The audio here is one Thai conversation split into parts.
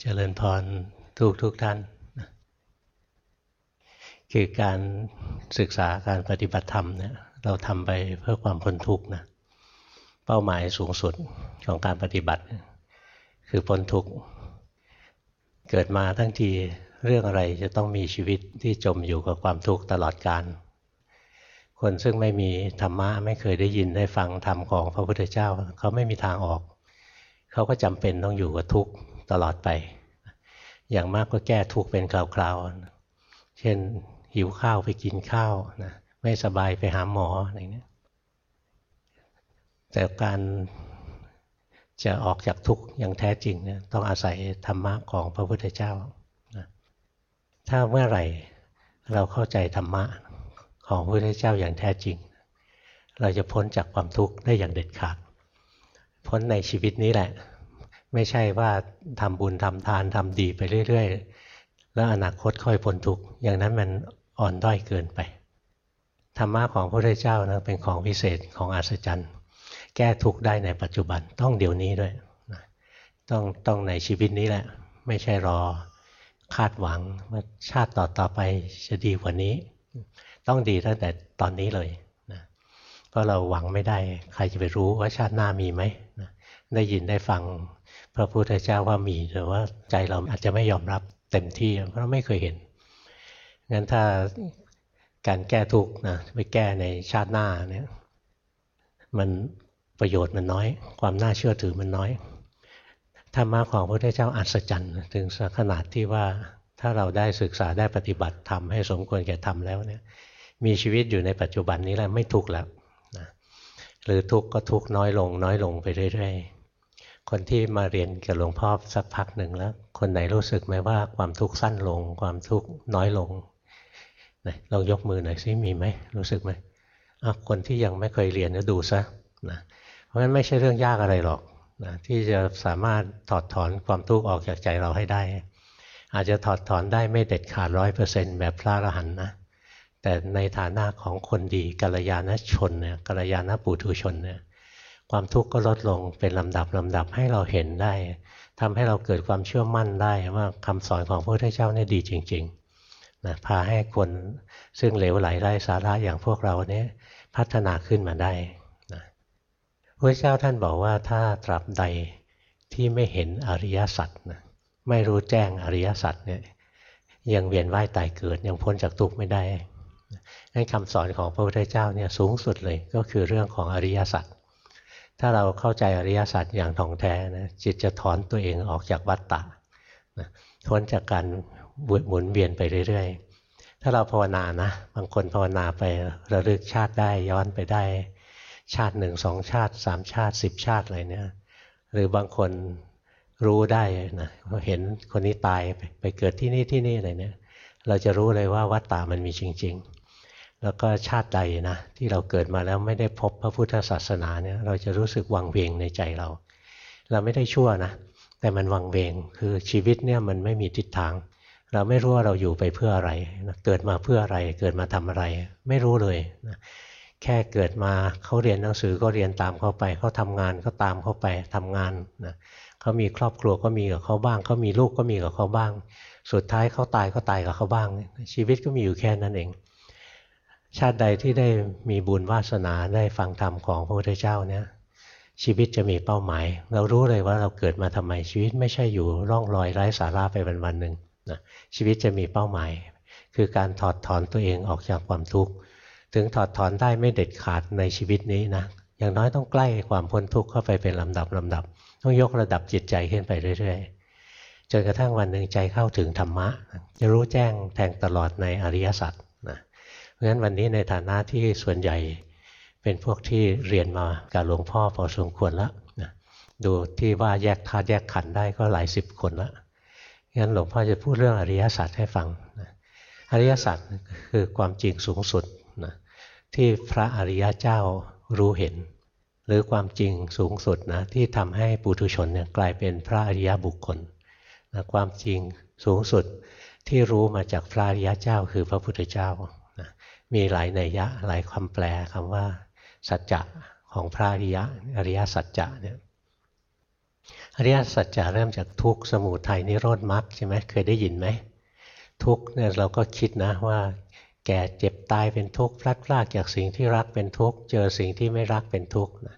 เจริญพรทุกทุกท่าน คือการศึกษาการปฏิบัติธรรมเนี่ยเราทำไปเพื่อความพ้นทุกข์นะเป้าหมายสูงสุดของการปฏิบัติ คือพ้นทุกข์เกิดมาทั้งทีเรื่องอะไรจะต้องมีชีวิตที่จมอยู่กับความทุกข์ตลอดกาลคนซึ่งไม่มีธรรมะไม่เคยได้ยินได้ฟังธรรมของพระพุทธเจ้า เขาไม่มีทางออก เขาก็จำเป็นต้องอยู่กับทุกข์ ตลอดไป อย่างมากก็แก้ทุกข์เป็นคราวๆ เช่นหิวข้าวไปกินข้าวนะไม่สบายไปหาหมออะไรเนี้ยแต่การจะออกจากทุกข์อย่างแท้จริงเนี่ยต้องอาศัยธรรมะของพระพุทธเจ้านะถ้าเมื่อไหร่เราเข้าใจธรรมะของพระพุทธเจ้าอย่างแท้จริง เราจะพ้นจากความทุกข์ได้อย่างเด็ดขาด พ้นในชีวิตนี้แหละ ไม่ใช่ว่าทำบุญทำทานทำดีไปเรื่อย ๆ แล้วอนาคตค่อยพ้นทุกข์อย่างนั้นมันอ่อนด้อยเกินไปธรรมะของพระพุทธเจ้านะเป็นของพิเศษของอัศจรรย์ แก้ทุกข์ได้ในปัจจุบันต้องเดี๋ยวนี้ด้วยต้องต้องในชีวิตนี้แหละ ไม่ใช่รอคาดหวังว่าชาติต่อต่อไปจะดีกว่านี้ ต้องดีตั้งแต่ตอนนี้เลยนะเพราะเราหวังไม่ได้ใครจะไปรู้ว่าชาติหน้ามีไหมนะได้ยินได้ฟัง พระพุทธเจ้าว่ามีแต่ว่าใจเราอาจจะไม่ยอมรับเต็มที่เพราะไม่เคยเห็นงั้นถ้าการแก้ทุกข์นะไปแก้ในชาติหน้าเนี่ยมันประโยชน์มันน้อย ความน่าเชื่อถือมันน้อยธรรมะของพระพุทธเจ้าอัศจรรย์ถึงขนาดที่ว่าถ้าเราได้ศึกษาได้ปฏิบัติทำให้สมควรแก่ทำแล้วเนี่ยมีชีวิตอยู่ในปัจจุบันนี้แล้วไม่ทุกข์แล้วนะหรือทุกข์ก็ทุกข์น้อยลง น้อยลงไปเรื่อยๆ คนที่มาเรียนกับหลวงพ่อสักพักหนึ่งแล้ว คนไหนรู้สึกไหมว่าความทุกข์สั้นลง ความทุกข์น้อยลงนะลองยกมือหน่อยซิมีไหมรู้สึกไหมคนที่ยังไม่เคยเรียนก็ดูซะนะเพราะฉะนั้นไม่ใช่เรื่องยากอะไรหรอกนะที่จะสามารถถอดถอนความทุกข์ออกจากใจเราให้ได้ อาจจะถอดถอนได้ไม่เด็ดขาดร้อยเปอร์เซ็นต์แบบพระอรหันต์นะแต่ในฐานะของคนดีกัลยาณชนเนี่ยกัลยาณปุถุชนเนี่ย ความทุกข์ก็ลดลงเป็นลำดับลำดับให้เราเห็นได้ทำให้เราเกิดความเชื่อมั่นได้ว่าคำสอนของพระพุทธเจ้าเนี่ยดีจริงๆนะพาให้คนซึ่งเหลวไหลไร้สาระอย่างพวกเราเนี่ยพัฒนาขึ้นมาได้นะพระเจ้าท่านบอกว่าถ้าตราบใดที่ไม่เห็นอริยสัจนะไม่รู้แจ้งอริยสัจเนี่ยยังเวียนว่ายตายเกิดยังพ้นจากทุกข์ไม่ได้งั้นคำสอนของพระพุทธเจ้าเนี่ยสูงสุดเลยก็คือเรื่องของอริยสัจ ถ้าเราเข้าใจอริยสัจอย่างถ่องแท้นะจิตจะถอนตัวเองออกจากวัฏฏะนะพ้นจากการหมุนเวียนไปเรื่อย ๆ ถ้าเราภาวนานะบางคนภาวนาไประลึกชาติได้ย้อนไปได้ ชาติหนึ่งสองชาติสามชาติสิบชาติอะไรเนี่ยหรือบางคนรู้ได้นะเห็นคนนี้ตายไปเกิดที่นี่ที่นี่อะไรเนี่ยเราจะรู้เลยว่าวัฏฏะมันมีจริง ๆ แล้วก็ชาติใดนะที่เราเกิดมาแล้วไม่ได้พบพระพุทธศาสนาเนี่ยเราจะรู้สึกวังเวงในใจเรา เราไม่ได้ชั่วนะ แต่มันวังเวงคือชีวิตเนี่ยมันไม่มีทิศทาง เราไม่รู้ว่าเราอยู่ไปเพื่ออะไรเกิดมาเพื่ออะไรเกิดมาทำอะไร ไม่รู้เลยนะแค่เกิดมาเขาเรียนหนังสือก็เรียนตามเขาไปเขาทำงานก็ตามเขาไปทำงานนะเขามีครอบครัวก็มีกับเขาบ้างเขามีลูกก็มีกับเขาบ้าง สุดท้ายเขาตายก็ตายกับเขาบ้าง ชีวิตก็มีอยู่แค่นั้นเอง ชาติใดที่ได้มีบุญวาสนาได้ฟังธรรมของพระพุทธเจ้าเนี่ยชีวิตจะมีเป้าหมาย เรารู้เลยว่าเราเกิดมาทำไมชีวิตไม่ใช่อยู่ร่องรอยไร้สาระไปวันวันหนึ่งนะชีวิตจะมีเป้าหมาย คือการถอดถอนตัวเองออกจากความทุกข์ถึงถอดถอนได้ไม่เด็ดขาดในชีวิตนี้นะอย่างน้อยต้องใกล้ความพ้นทุกข์เข้าไปเป็นลำดับลำดับ ต้องยกระดับจิตใจขึ้นไปเรื่อยๆจนกระทั่งวันหนึ่งใจเข้าถึงธรรมะ จะรู้แจ้งแทงตลอดในอริยสัจ เพราะฉะนั้นวันนี้ในฐานะที่ส่วนใหญ่เป็นพวกที่เรียนมากับหลวงพ่อพอสมควรแล้วนะดูที่ว่าแยกธาตุแยกขันธ์ได้ก็หลายสิบคนแล้วงั้นหลวงพ่อจะพูดเรื่องอริยสัจให้ฟังนะอริยสัจคือความจริงสูงสุดนะที่พระอริยเจ้ารู้เห็น หรือความจริงสูงสุดนะที่ทำให้ปุถุชนเนี่ยกลายเป็นพระอริยบุคคลนะความจริงสูงสุดที่รู้มาจากพระอริยเจ้าคือพระพุทธเจ้า มีหลายนัยยะหลายคำแปลคำว่า สัจจะของพระอริยะอริยสัจจะเนี่ยอริยสัจจะเริ่มจากทุกข์สมุทัยนิโรธมรรคใช่ไหมเคยได้ยินไหมทุกข์เนี่ยเราก็คิดนะว่าแก่เจ็บตายเป็นทุกข์พลัดพรากจากสิ่งที่รักเป็นทุกข์เจอสิ่งที่ไม่รักเป็นทุกข์นะ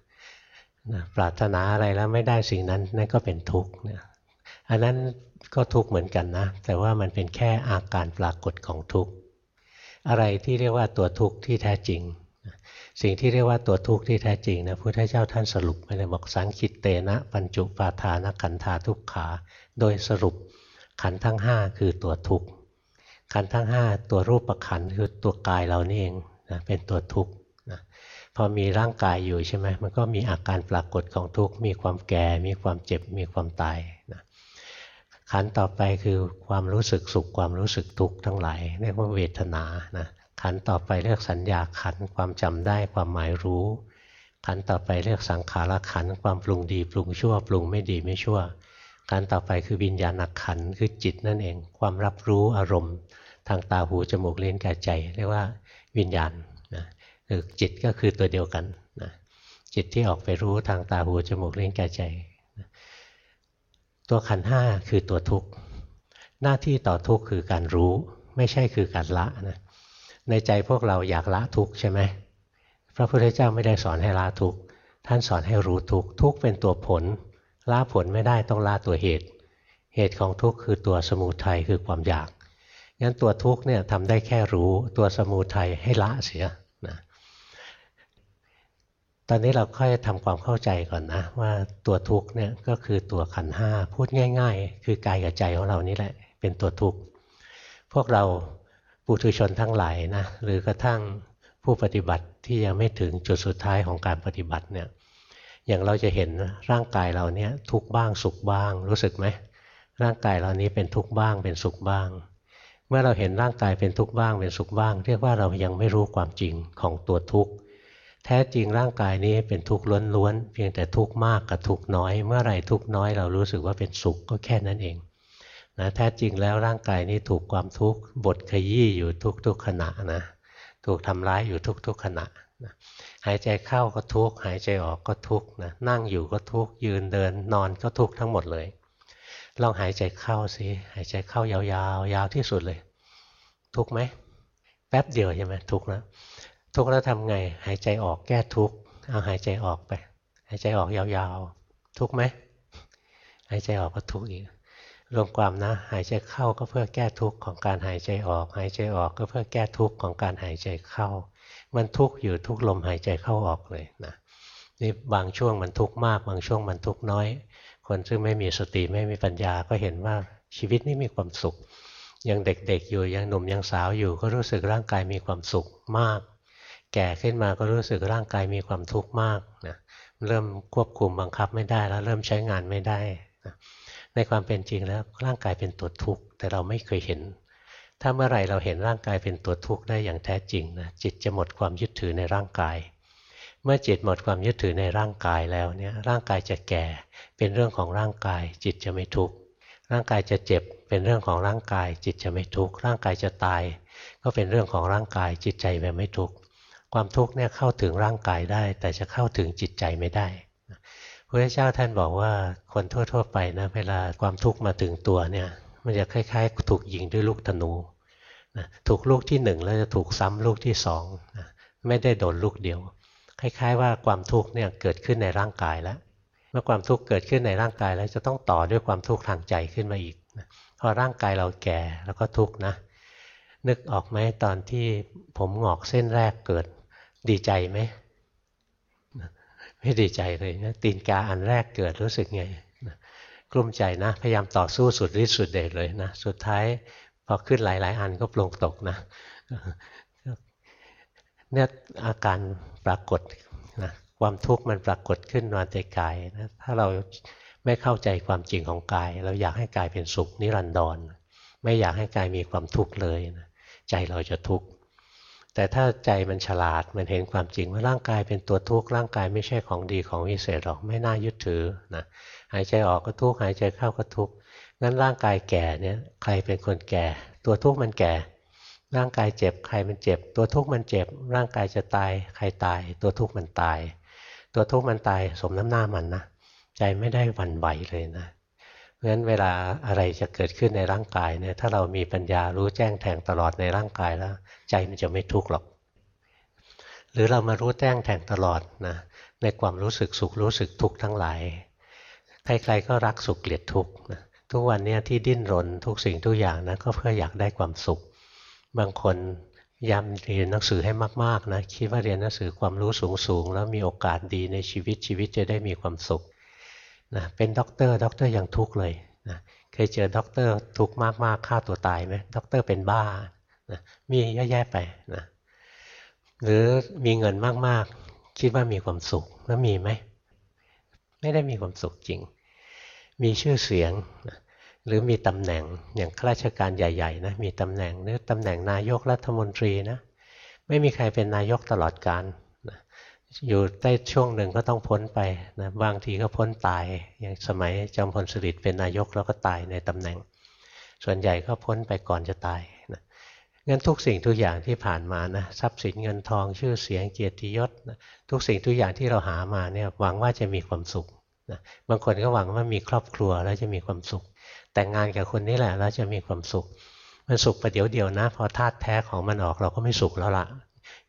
ปรารถนาอะไรแล้วไม่ได้สิ่งนั้นนั่นก็เป็นทุกข์นะอันนั้นก็ทุกข์เหมือนกันนะ แต่ว่ามันเป็นแค่อาการปรากฏของทุกข์ อะไรที่เรียกว่าตัวทุกข์ที่แท้จริง สิ่งที่เรียกว่าตัวทุกข์ที่แท้จริงนะพุทธเจ้าท่านสรุปไปเลยบอกสังคิตเตนะ ปัญจุปาทานขันธาทุกขา โดยสรุปขันทั้งห้าคือตัวทุกข์ขันทั้งห้าตัวรูปประขันคือตัวกายเรานี่เองนะเป็นตัวทุกข์นะพอมีร่างกายอยู่ใช่ไหมมันก็มีอาการปรากฏของทุกข์มีความแก่ มีความเจ็บมีความตาย ขันต่อไปคือความรู้สึกสุขความรู้สึกทุกข์ทั้งหลายเรียกว่าเวทนานะขันต่อไปเรียกสัญญาขันความจำได้ความหมายรู้ ขันต่อไปเรียกสังขารขันความปรุงดีปรุงชั่วปรุงไม่ดีไม่ชั่วขันต่อไปคือวิญญาณขันคือจิตนั่นเอง ความรับรู้อารมณ์ ทางตาหูจมูกเล่นกายใจ เรียกว่าวิญญาณนะคือจิตก็คือตัวเดียวกันนะจิตที่ออกไปรู้ทางตาหูจมูกเล่นกายใจ ตัวขันห้าคือตัวทุกข์หน้าที่ต่อทุกข์คือการรู้ไม่ใช่คือการละนะในใจพวกเราอยากละทุกข์ใช่ไหมพระพุทธเจ้าไม่ได้สอนให้ละทุกข์ท่านสอนให้รู้ทุกข์ทุกข์เป็นตัวผลละผลไม่ได้ต้องละตัวเหตุ เหตุของทุกข์คือตัวสมุทัยคือความอยากงั้นตัวทุกข์เนี่ยทำได้แค่รู้ตัวสมุทัยให้ละเสีย ตอนนี้เราค่อยทำความเข้าใจก่อนนะว่าตัวทุกข์เนี่ยก็คือตัวขันห้าพูดง่าย ๆ คือกายกับใจของเรานี่แหละเป็นตัวทุกข์พวกเราปุถุชนทั้งหลายนะหรือกระทั่งผู้ปฏิบัติที่ยังไม่ถึงจุดสุดท้ายของการปฏิบัติเนี่ยอย่างเราจะเห็นร่างกายเราเนี่ยทุกบ้างสุขบ้าง รู้สึกไหมร่างกายเรานี้เป็นทุกบ้างเป็นสุขบ้าง เมื่อเราเห็นร่างกายเป็นทุกบ้างเป็นสุขบ้าง เรียกว่าเรายังไม่รู้ความจริงของตัวทุกข์ แท้จริงร่างกายนี้เป็นทุกข์ล้วนๆเพียงแต่ทุกข์มากกับทุกข์น้อย เมื่อไรทุกข์น้อยเรารู้สึกว่าเป็นสุขก็แค่นั้นเองนะแท้จริงแล้วร่างกายนี้ถูกความทุกข์บดขยี้อยู่ทุกๆขณะนะถูกทำร้ายอยู่ทุกๆขณะนะหายใจเข้าก็ทุกข์หายใจออกก็ทุกข์นะนั่งอยู่ก็ทุกข์ยืนเดินนอนก็ทุกข์ทั้งหมดเลยลองหายใจเข้าสิหายใจเข้ายาวๆยาวที่สุดเลย ทุกข์ไหมแป๊บเดียวใช่ไหมทุกข์แล้ว ทุกข์แล้วทำไง หายใจออกแก้ทุกข์เอาหายใจออกไป หายใจออกยาวๆ ทุกข์ไหมหายใจออกก็ทุกข์อีกรวมความนะ หายใจเข้าก็เพื่อแก้ทุกข์ของการหายใจออก หายใจออกก็เพื่อแก้ทุกข์ของการหายใจเข้า มันทุกข์อยู่ทุกลมหายใจเข้าออกเลยนะนี่บางช่วงมันทุกข์มาก บางช่วงมันทุกข์น้อย คนซึ่งไม่มีสติไม่มีปัญญาก็เห็นว่าชีวิตนี้มีความสุข ยังเด็กๆอยู่ยังหนุ่มยังสาวอยู่ก็รู้สึกร่างกายมีความสุขมาก แก่ขึ้นมาก็รู้สึกร่างกายมีความทุกข์มากนะเริ่มควบคุมบังคับไม่ได้แล้วเริ่มใช้งานไม่ได้นะในความเป็นจริงแล้วร่างกายเป็นตัวทุกข์แต่เราไม่เคยเห็น ถ้าเมื่อไหร่เราเห็นร่างกายเป็นตัวทุกข์ได้อย่างแท้จริงนะจิตจะหมดความยึดถือในร่างกาย เมื่อจิตหมดความยึดถือในร่างกายแล้วเนี่ยร่างกายจะแก่เป็นเรื่องของร่างกาย จิตจะไม่ทุกข์ร่างกายจะเจ็บเป็นเรื่องของร่างกาย จิตจะไม่ทุกข์ร่างกายจะตาย ก็เป็นเรื่องของร่างกายจิตใจแบบไม่ทุกข์ ความทุกข์เนี่ยเข้าถึงร่างกายได้ แต่จะเข้าถึงจิตใจไม่ได้พระเจ้าท่านบอกว่าคนทั่ว ๆ ไปนะเวลาความทุกข์มาถึงตัวเนี่ย มันจะคล้าย ๆ ถูกยิงด้วยลูกธนูนะถูกลูกที่หนึ่งแล้วจะถูกซ้ำลูกที่สองนะไม่ได้โดนลูกเดียว คล้าย ๆ ว่าความทุกข์เนี่ยเกิดขึ้นในร่างกายแล้ว เมื่อความทุกข์เกิดขึ้นในร่างกายแล้วจะต้องต่อด้วยความทุกข์ทางใจขึ้นมาอีกนะพอร่างกายเราแก่แล้วก็ทุกข์นะนึกออกไหมตอนที่ผมหงอกเส้นแรกเกิด ดีใจไหมไม่ดีใจเลยนะตีนกาอันแรกเกิดรู้สึกไงกลุ้มใจนะ พยายามต่อสู้สุดฤทธิ์สุดเดชเลยนะ สุดท้ายพอขึ้นหลาย ๆ อันก็ปลงตกนะเนี่ยอาการปรากฏนะความทุกข์มันปรากฏขึ้นมาในกายนะถ้าเราไม่เข้าใจความจริงของกาย เราอยากให้กายเป็นสุขนิรันดร ไม่อยากให้กายมีความทุกข์เลยนะใจเราจะทุกข์ แต่ถ้าใจมันฉลาดมันเห็นความจริงว่าร่างกายเป็นตัวทุกข์ร่างกายไม่ใช่ของดีของวิเศษหรอกไม่น่ายึดถือนะหายใจออกก็ทุกข์หายใจเข้าก็ทุกข์งั้นร่างกายแก่เนี่ยใครเป็นคนแก่ ตัวทุกข์มันแก่ ร่างกายเจ็บใครมันเจ็บ ตัวทุกข์มันเจ็บ ร่างกายจะตายใครตาย ตัวทุกข์มันตาย ตัวทุกข์มันตายสมน้ำหน้ามันนะใจไม่ได้วันไหวเลยนะ เพราะฉะนั้นเวลาอะไรจะเกิดขึ้นในร่างกายเนี่ยถ้าเรามีปัญญารู้แจ้งแทงตลอดในร่างกายแล้ว ใจมันจะไม่ทุกข์หรอก หรือเรามารู้แจ้งแทงตลอดนะในความรู้สึกสุขรู้สึกทุกข์ทั้งหลายใครๆก็รักสุขเกลียดทุกข์นะทุกวันนี้ที่ดิ้นรนทุกสิ่งทุกอย่างนะก็เพื่ออยากได้ความสุข บางคนพยายามเรียนหนังสือให้มากๆนะคิดว่าเรียนหนังสือความรู้สูงๆแล้วมีโอกาสดีในชีวิตชีวิตจะได้มีความสุข นะเป็นด็อกเตอร์ด็อกเตอร์ยังทุกข์เลยนะเคยเจอด็อกเตอร์ทุกข์มากๆฆ่าตัวตายไหมด็อกเตอร์เป็นบ้านะมีเยอะแยะไปนะหรือมีเงินมากๆ คิดว่ามีความสุขแล้วมีไหมไม่ได้มีความสุขจริง มีชื่อเสียงนะหรือมีตำแหน่งอย่างข้าราชการใหญ่ๆนะมีตำแหน่งหรือตำแหน่งนายกรัฐมนตรีนะไม่มีใครเป็นนายกตลอดการ อยู่ได้ช่วงหนึ่งก็ต้องพ้นไปนะบางทีก็พ้นตาย อย่างสมัยจอมพลสฤษดิ์เป็นนายกแล้วก็ตายในตำแหน่ง ส่วนใหญ่ก็พ้นไปก่อนจะตายนะงั้นทุกสิ่งทุกอย่างที่ผ่านมานะทรัพย์สินเงินทองชื่อเสียงเกียรติยศนะทุกสิ่งทุกอย่างที่เราหามาเนี่ยหวังว่าจะมีความสุขนะบางคนก็หวังว่ามีครอบครัวแล้วจะมีความสุข แต่งงานกับคนนี้แหละแล้วจะมีความสุข มันสุขประเดี๋ยวเดียวนะ พอธาตุแท้ของมันออกเราก็ไม่สุขแล้วละ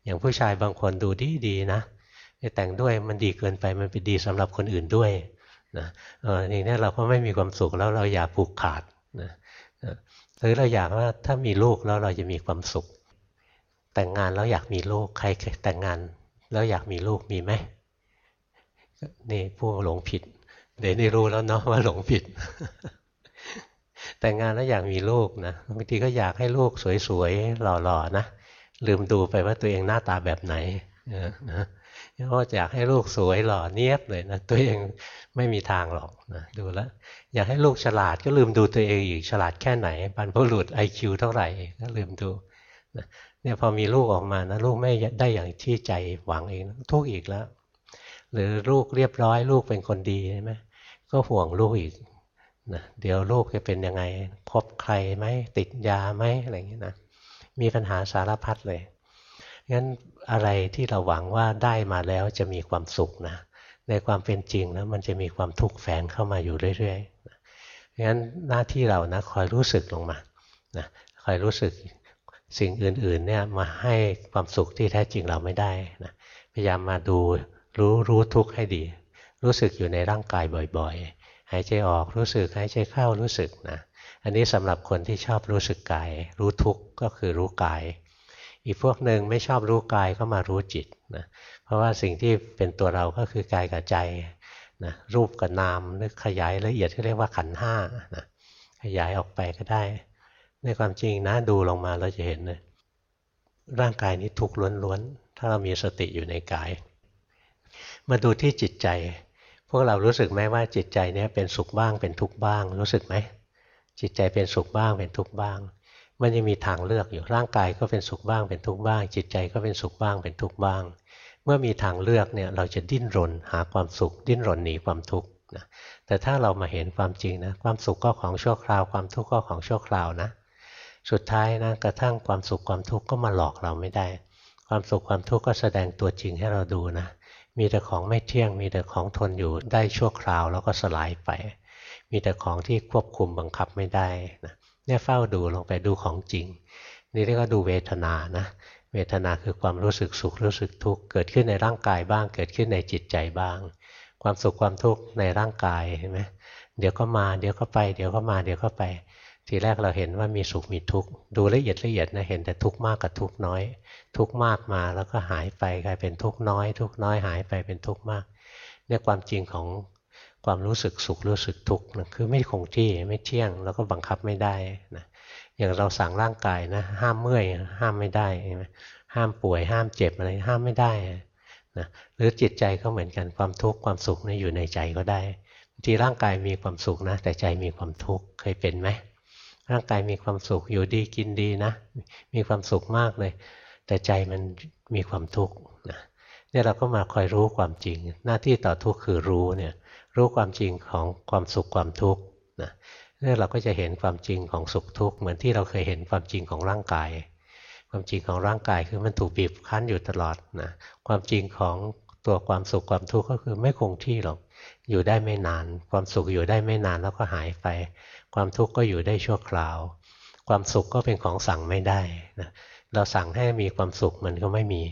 อย่างผู้ชายบางคนดูดีดีนะ แต่งด้วยมันดีเกินไปมันเป็นดีสำหรับคนอื่นด้วยนะเออนี่เนี่ยเราก็ไม่มีความสุขแล้วเราอยากผูกขาดนะหรือเราอยากว่าถ้ามีลูกแล้วเราจะมีความสุข แต่งงานแล้วอยากมีลูกใครแต่งงานแล้วอยากมีลูกมีไหมนี่ผู้หลงผิด เดี๋ยวนี้รู้แล้วเนาะว่าหลงผิด แต่งงานแล้วอยากมีลูกนะบางทีก็อยากให้ลูกสวยๆหล่อๆนะลืมดูไปว่าตัวเองหน้าตาแบบไหนนะ เพราะอยากให้ลูกสวยหล่อเนียบเลยนะตัวเองไม่มีทางหรอกนะดูแลอยากให้ลูกฉลาดก็ลืมดูตัวเองอีกฉลาดแค่ไหนบรรพบุรุษไอคิวเท่าไหร่ก็ลืมดูนะเนี่ยพอมีลูกออกมานะลูกไม่ได้อย่างที่ใจหวังเองทุกข์อีกแล้ว หรือลูกเรียบร้อย ลูกเป็นคนดีใช่ไหมก็ห่วงลูกอีกนะเดี๋ยวลูกจะเป็นยังไงคบใครไหมติดยาไหมอะไรอย่างนี้นะมีปัญหาสารพัดเลยงั้น อะไรที่เราหวังว่าได้มาแล้วจะมีความสุขนะในความเป็นจริงนะมันจะมีความทุกข์แฝงเข้ามาอยู่เรื่อยๆงั้นหน้าที่เรานะคอยรู้สึกลงมานะคอยรู้สึกสิ่งอื่นๆเนี่ยมาให้ความสุขที่แท้จริงเราไม่ได้นะพยายามมาดูรู้รู้ทุกข์ให้ดี รู้สึกอยู่ในร่างกายบ่อยๆ หายใจออกรู้สึกหายใจเข้ารู้สึกนะอันนี้สำหรับคนที่ชอบรู้สึกกาย รู้ทุกข์ก็คือรู้กาย อีกพวกหนึ่งไม่ชอบรู้กายก็มารู้จิตนะเพราะว่าสิ่งที่เป็นตัวเราก็คือกายกับใจนะรูปกับนามหรือขยายละเอียดที่เรียกว่าขันห้านะขยายออกไปก็ได้ ในความจริงนะดูลงมาเราจะเห็นเลยร่างกายนี้ทุกข์ล้วนๆ ถ้าเรามีสติอยู่ในกาย มาดูที่จิตใจ พวกเรารู้สึกไหมว่าจิตใจนี้เป็นสุขบ้างเป็นทุกข์บ้าง รู้สึกไหมจิตใจเป็นสุขบ้างเป็นทุกข์บ้าง มันยังมีทางเลือกอยู่ร่างกายก็เป็นสุขบ้างเป็นทุกข์บ้าง จิตใจก็เป็นสุขบ้างเป็นทุกข์บ้าง เมื่อมีทางเลือกเนี่ยเราจะดิ้นรนหาความสุข ดิ้นรนหนีความทุกข์นะแต่ถ้าเรามาเห็นความจริงนะความสุขก็ของชั่วคราวความทุกข์ก็ของชั่วคราวนะสุดท้ายนะกระทั่งความสุขความทุกข์ก็มาหลอกเราไม่ได้ ความสุขความทุกข์ก็แสดงตัวจริงให้เราดูนะมีแต่ของไม่เที่ยง มีแต่ของทนอยู่ได้ชั่วคราวแล้วก็สลายไป มีแต่ของที่ควบคุมบังคับไม่ได้นะ เนี่ยเฝ้าดูลงไปดูของจริง นี่เรียกว่าดูเวทนานะเวทนาคือความรู้สึกสุขรู้สึกทุกข์เกิดขึ้นในร่างกายบ้าง เกิดขึ้นในจิตใจบ้าง ความสุขความทุกข์ในร่างกายเห็นไหมเดี๋ยวก็มาเดี๋ยวก็ไป เดี๋ยวก็มาเดี๋ยวก็ไป ทีแรกเราเห็นว่ามีสุขมีทุกข์ดูละเอียดละเอียดนะเห็นแต่ทุกข์มากกับทุกข์น้อย ทุกข์มากมาแล้วก็หายไปกลายเป็นทุกข์น้อย ทุกข์น้อยหายไปเป็นทุกข์มากเนี่ยความจริงของ ความรู้สึกสุขรู้สึกทุกข์นะคือไม่คงที่ไม่เที่ยง แล้วก็บังคับไม่ได้นะอย่างเราสั่งร่างกายนะห้ามเมื่อยห้ามไม่ได้ใช่ไห้ามป่วยห้ามเจ็บอะไรห้ามไม่ได้นะหรือจิตใจก็เหมือนกันความทุกข์ความสุขนี่อยู่ในใจก็ได้บางทีร่างกายมีความสุขนะ แต่ใจมีความทุกข์เคยเป็นไหมร่างกายมีความสุขอยู่ดีกินดีนะมีความสุขมากเลย แต่ใจมันมีความทุกข์นะเนี่ยเราก็มาคอยรู้ความจริง หน้าที่ต่อทุกข์คือรู้เนี่ย รู้ความจริงของความสุขความทุกข์นะเนี่ยเราก็จะเห็นความจริงของสุขทุกข์เหมือนที่เราเคยเห็นความจริงของร่างกาย ความจริงของร่างกายคือมันถูกบีบคั้นอยู่ตลอดนะความจริงของตัวความสุขความทุกข์ก็คือไม่คงที่หรอกอยู่ได้ไม่นาน ความสุขอยู่ได้ไม่นานแล้วก็หายไป ความทุกข์ก็อยู่ได้ชั่วคราว ความสุขก็เป็นของสั่งไม่ได้นะเราสั่งให้มีความสุขมันก็ไม่มี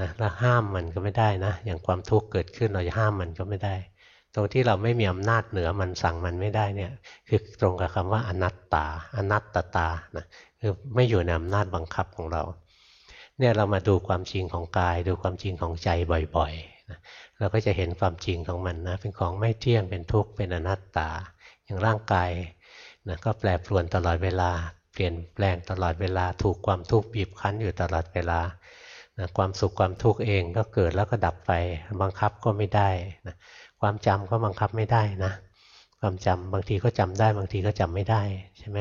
นะแล้วห้ามมันก็ไม่ได้นะ อย่างความทุกข์เกิดขึ้นเราจะห้ามมันก็ไม่ได้ ตรงที่เราไม่มีอำนาจเหนือมันสั่งมันไม่ได้เนี่ยคือตรงกับคำว่าอนัตตา อนัตตตานะคือไม่อยู่ในอำนาจบังคับของเราเนี่ยเรามาดูความจริงของกาย ดูความจริงของใจบ่อยๆนะเราก็จะเห็นความจริงของมันนะเป็นของไม่เที่ยงเป็นทุกข์เป็นอนัตตา อย่างร่างกายนะก็แปรปรวนตลอดเวลา เปลี่ยนแปลงตลอดเวลา ถูกความทุกข์บีบคั้นอยู่ตลอดเวลา นะความสุขความทุกข์เองก็เกิดแล้วก็ดับไปบังคับก็ไม่ได้นะความจำก็บังคับไม่ได้นะ ความจำบางทีก็จำได้ บางทีก็จำไม่ได้ใช่ไหม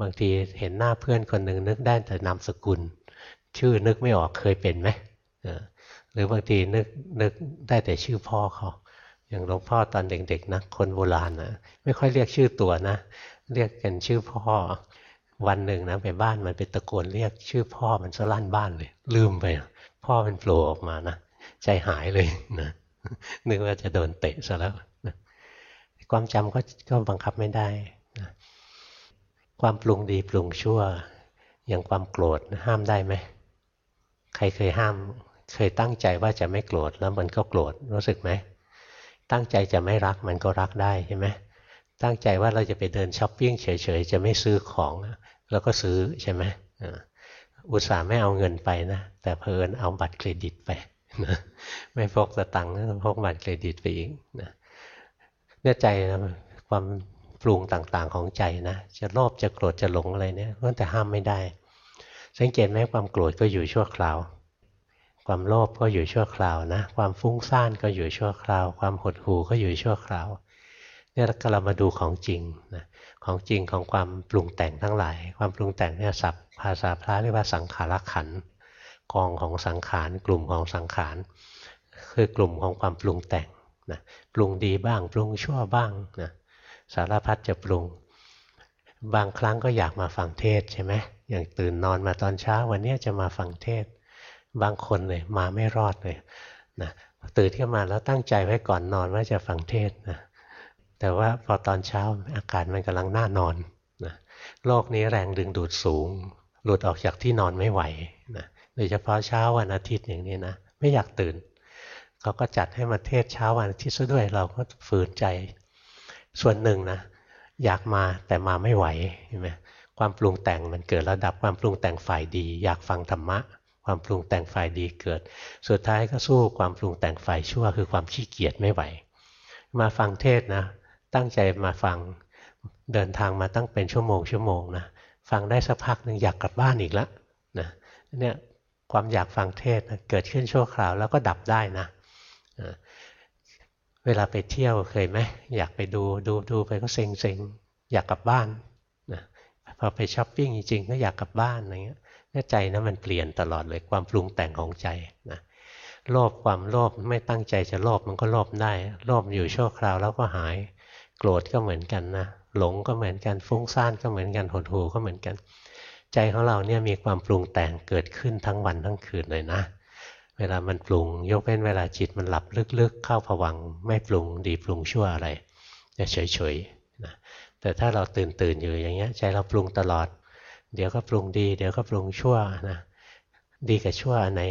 บางทีเห็นหน้าเพื่อนคนหนึ่งนึกได้แต่นามสกุล ชื่อนึกไม่ออกเคยเป็นไหมหรือบางทีนึกนึกได้แต่ชื่อพ่อเขาอย่างหลวงพ่อตอนเด็กๆนะคนโบราณนะไม่ค่อยเรียกชื่อตัวนะ เรียกกันชื่อพ่อ วันหนึ่งนะไปบ้านมันไปตะโกนเรียก ชื่อพ่อมันสลั่นบ้านเลย ลืมไป พ่อมันโผล่ออกมานะใจหายเลยนะนึกว่าจะโดนเตะซะแล้วนะความจำก็ก็บังคับไม่ได้นะความปรุงดีปรุงชั่ว อย่างความโกรธห้ามได้ไหมใครเคยห้าม เคยตั้งใจว่าจะไม่โกรธแล้วมันก็โกรธรู้สึกไหมตั้งใจจะไม่รักมันก็รักได้ใช่ไหมตั้งใจว่าเราจะไปเดินช้อปปิ้งเฉยๆ จะไม่ซื้อของ แล้วก็ซื้อใช่ไหมอุตส่าห์ไม่เอาเงินไปนะแต่เพลินเอาบัตรเครดิตไปนะไม่พกสตังค์พกบัตรเครดิตไปอีกนะเนี่ยใจความปรุงต่างๆของใจนะจะโลภจะโกรธจะหลงอะไรเนี่ยก็แต่ห้ามไม่ได้ สังเกตไหมความโกรธก็อยู่ชั่วคราว ความโลภก็อยู่ชั่วคราวนะ ความฟุ้งซ่านก็อยู่ชั่วคราว ความหดหู่ก็อยู่ชั่วคราวเนี่ยเรามาดูของจริงนะ ของจริงของความปรุงแต่งทั้งหลาย ความปรุงแต่งเนี่ยศัพท์ภาษาพระเรียกว่าสังขารขันกองของสังขาร กลุ่มของสังขาร คือกลุ่มของความปรุงแต่งนะปรุงดีบ้าง ปรุงชั่วบ้างนะสารพัดจะปรุง บางครั้งก็อยากมาฟังเทศใช่ไหมอย่างตื่นนอนมาตอนเช้าวันนี้จะมาฟังเทศ บางคนเลยมาไม่รอดเลยนะตื่นขึ้นมาแล้วตั้งใจไว้ก่อนนอนว่าจะฟังเทศนะ แต่ว่าพอตอนเช้าอากาศมันกำลังน่านอนนะโลกนี้แรงดึงดูดสูง หลุดออกจากที่นอนไม่ไหวนะโดยเฉพาะเช้าวันอาทิตย์อย่างนี้นะไม่อยากตื่นเขาก็จัดให้มาเทศเช้าวันอาทิตย์ซะด้วยเราก็ฝืนใจ ส่วนหนึ่งนะอยากมาแต่มาไม่ไหวเห็นไหมความปรุงแต่งมันเกิดระดับความปรุงแต่งฝ่ายดี อยากฟังธรรมะ ความปรุงแต่งฝ่ายดีเกิด สุดท้ายก็สู้ความปรุงแต่งฝ่ายชั่ว คือความขี้เกียจไม่ไหว มาฟังเทศนะ ตั้งใจมาฟังเดินทางมาตั้งเป็นชั่วโมงชั่วโมงนะฟังได้สักพักหนึ่งอยากกลับบ้านอีกแล้วนะเนี่ยความอยากฟังเทศนะเกิดขึ้นชั่วคราวแล้วก็ดับได้นะเวลาไปเที่ยวเคยไหมอยากไปดูดูดูไปก็เซ็งเซ็งอยากกลับบ้านนะพอไปช้อปปิ้งจริงๆก็อยากกลับบ้านอะไรเงี้ยนี่ใจนะมันเปลี่ยนตลอดเลยความปรุงแต่งของใจนะโลภความโลภไม่ตั้งใจจะโลภมันก็โลภได้โลภอยู่ชั่วคราวแล้วก็หาย โกรธก็เหมือนกันนะหลงก็เหมือนกันฟุ้งซ่านก็เหมือนกันหดหู่ก็เหมือนกัน ใจของเราเนี่ยมีความปรุงแต่งเกิดขึ้นทั้งวันทั้งคืนเลยนะ เวลามันปรุงยกเว้นเวลาจิตมันหลับลึกๆ เข้าผวังไม่ปรุงดีปรุงชั่วอะไรจะเฉยๆนะแต่ถ้าเราตื่นตื่นอยู่อย่างเงี้ยใจเราปรุงตลอด เดี๋ยวก็ปรุงดี เดี๋ยวก็ปรุงชั่วนะดีกับชั่วอันไหน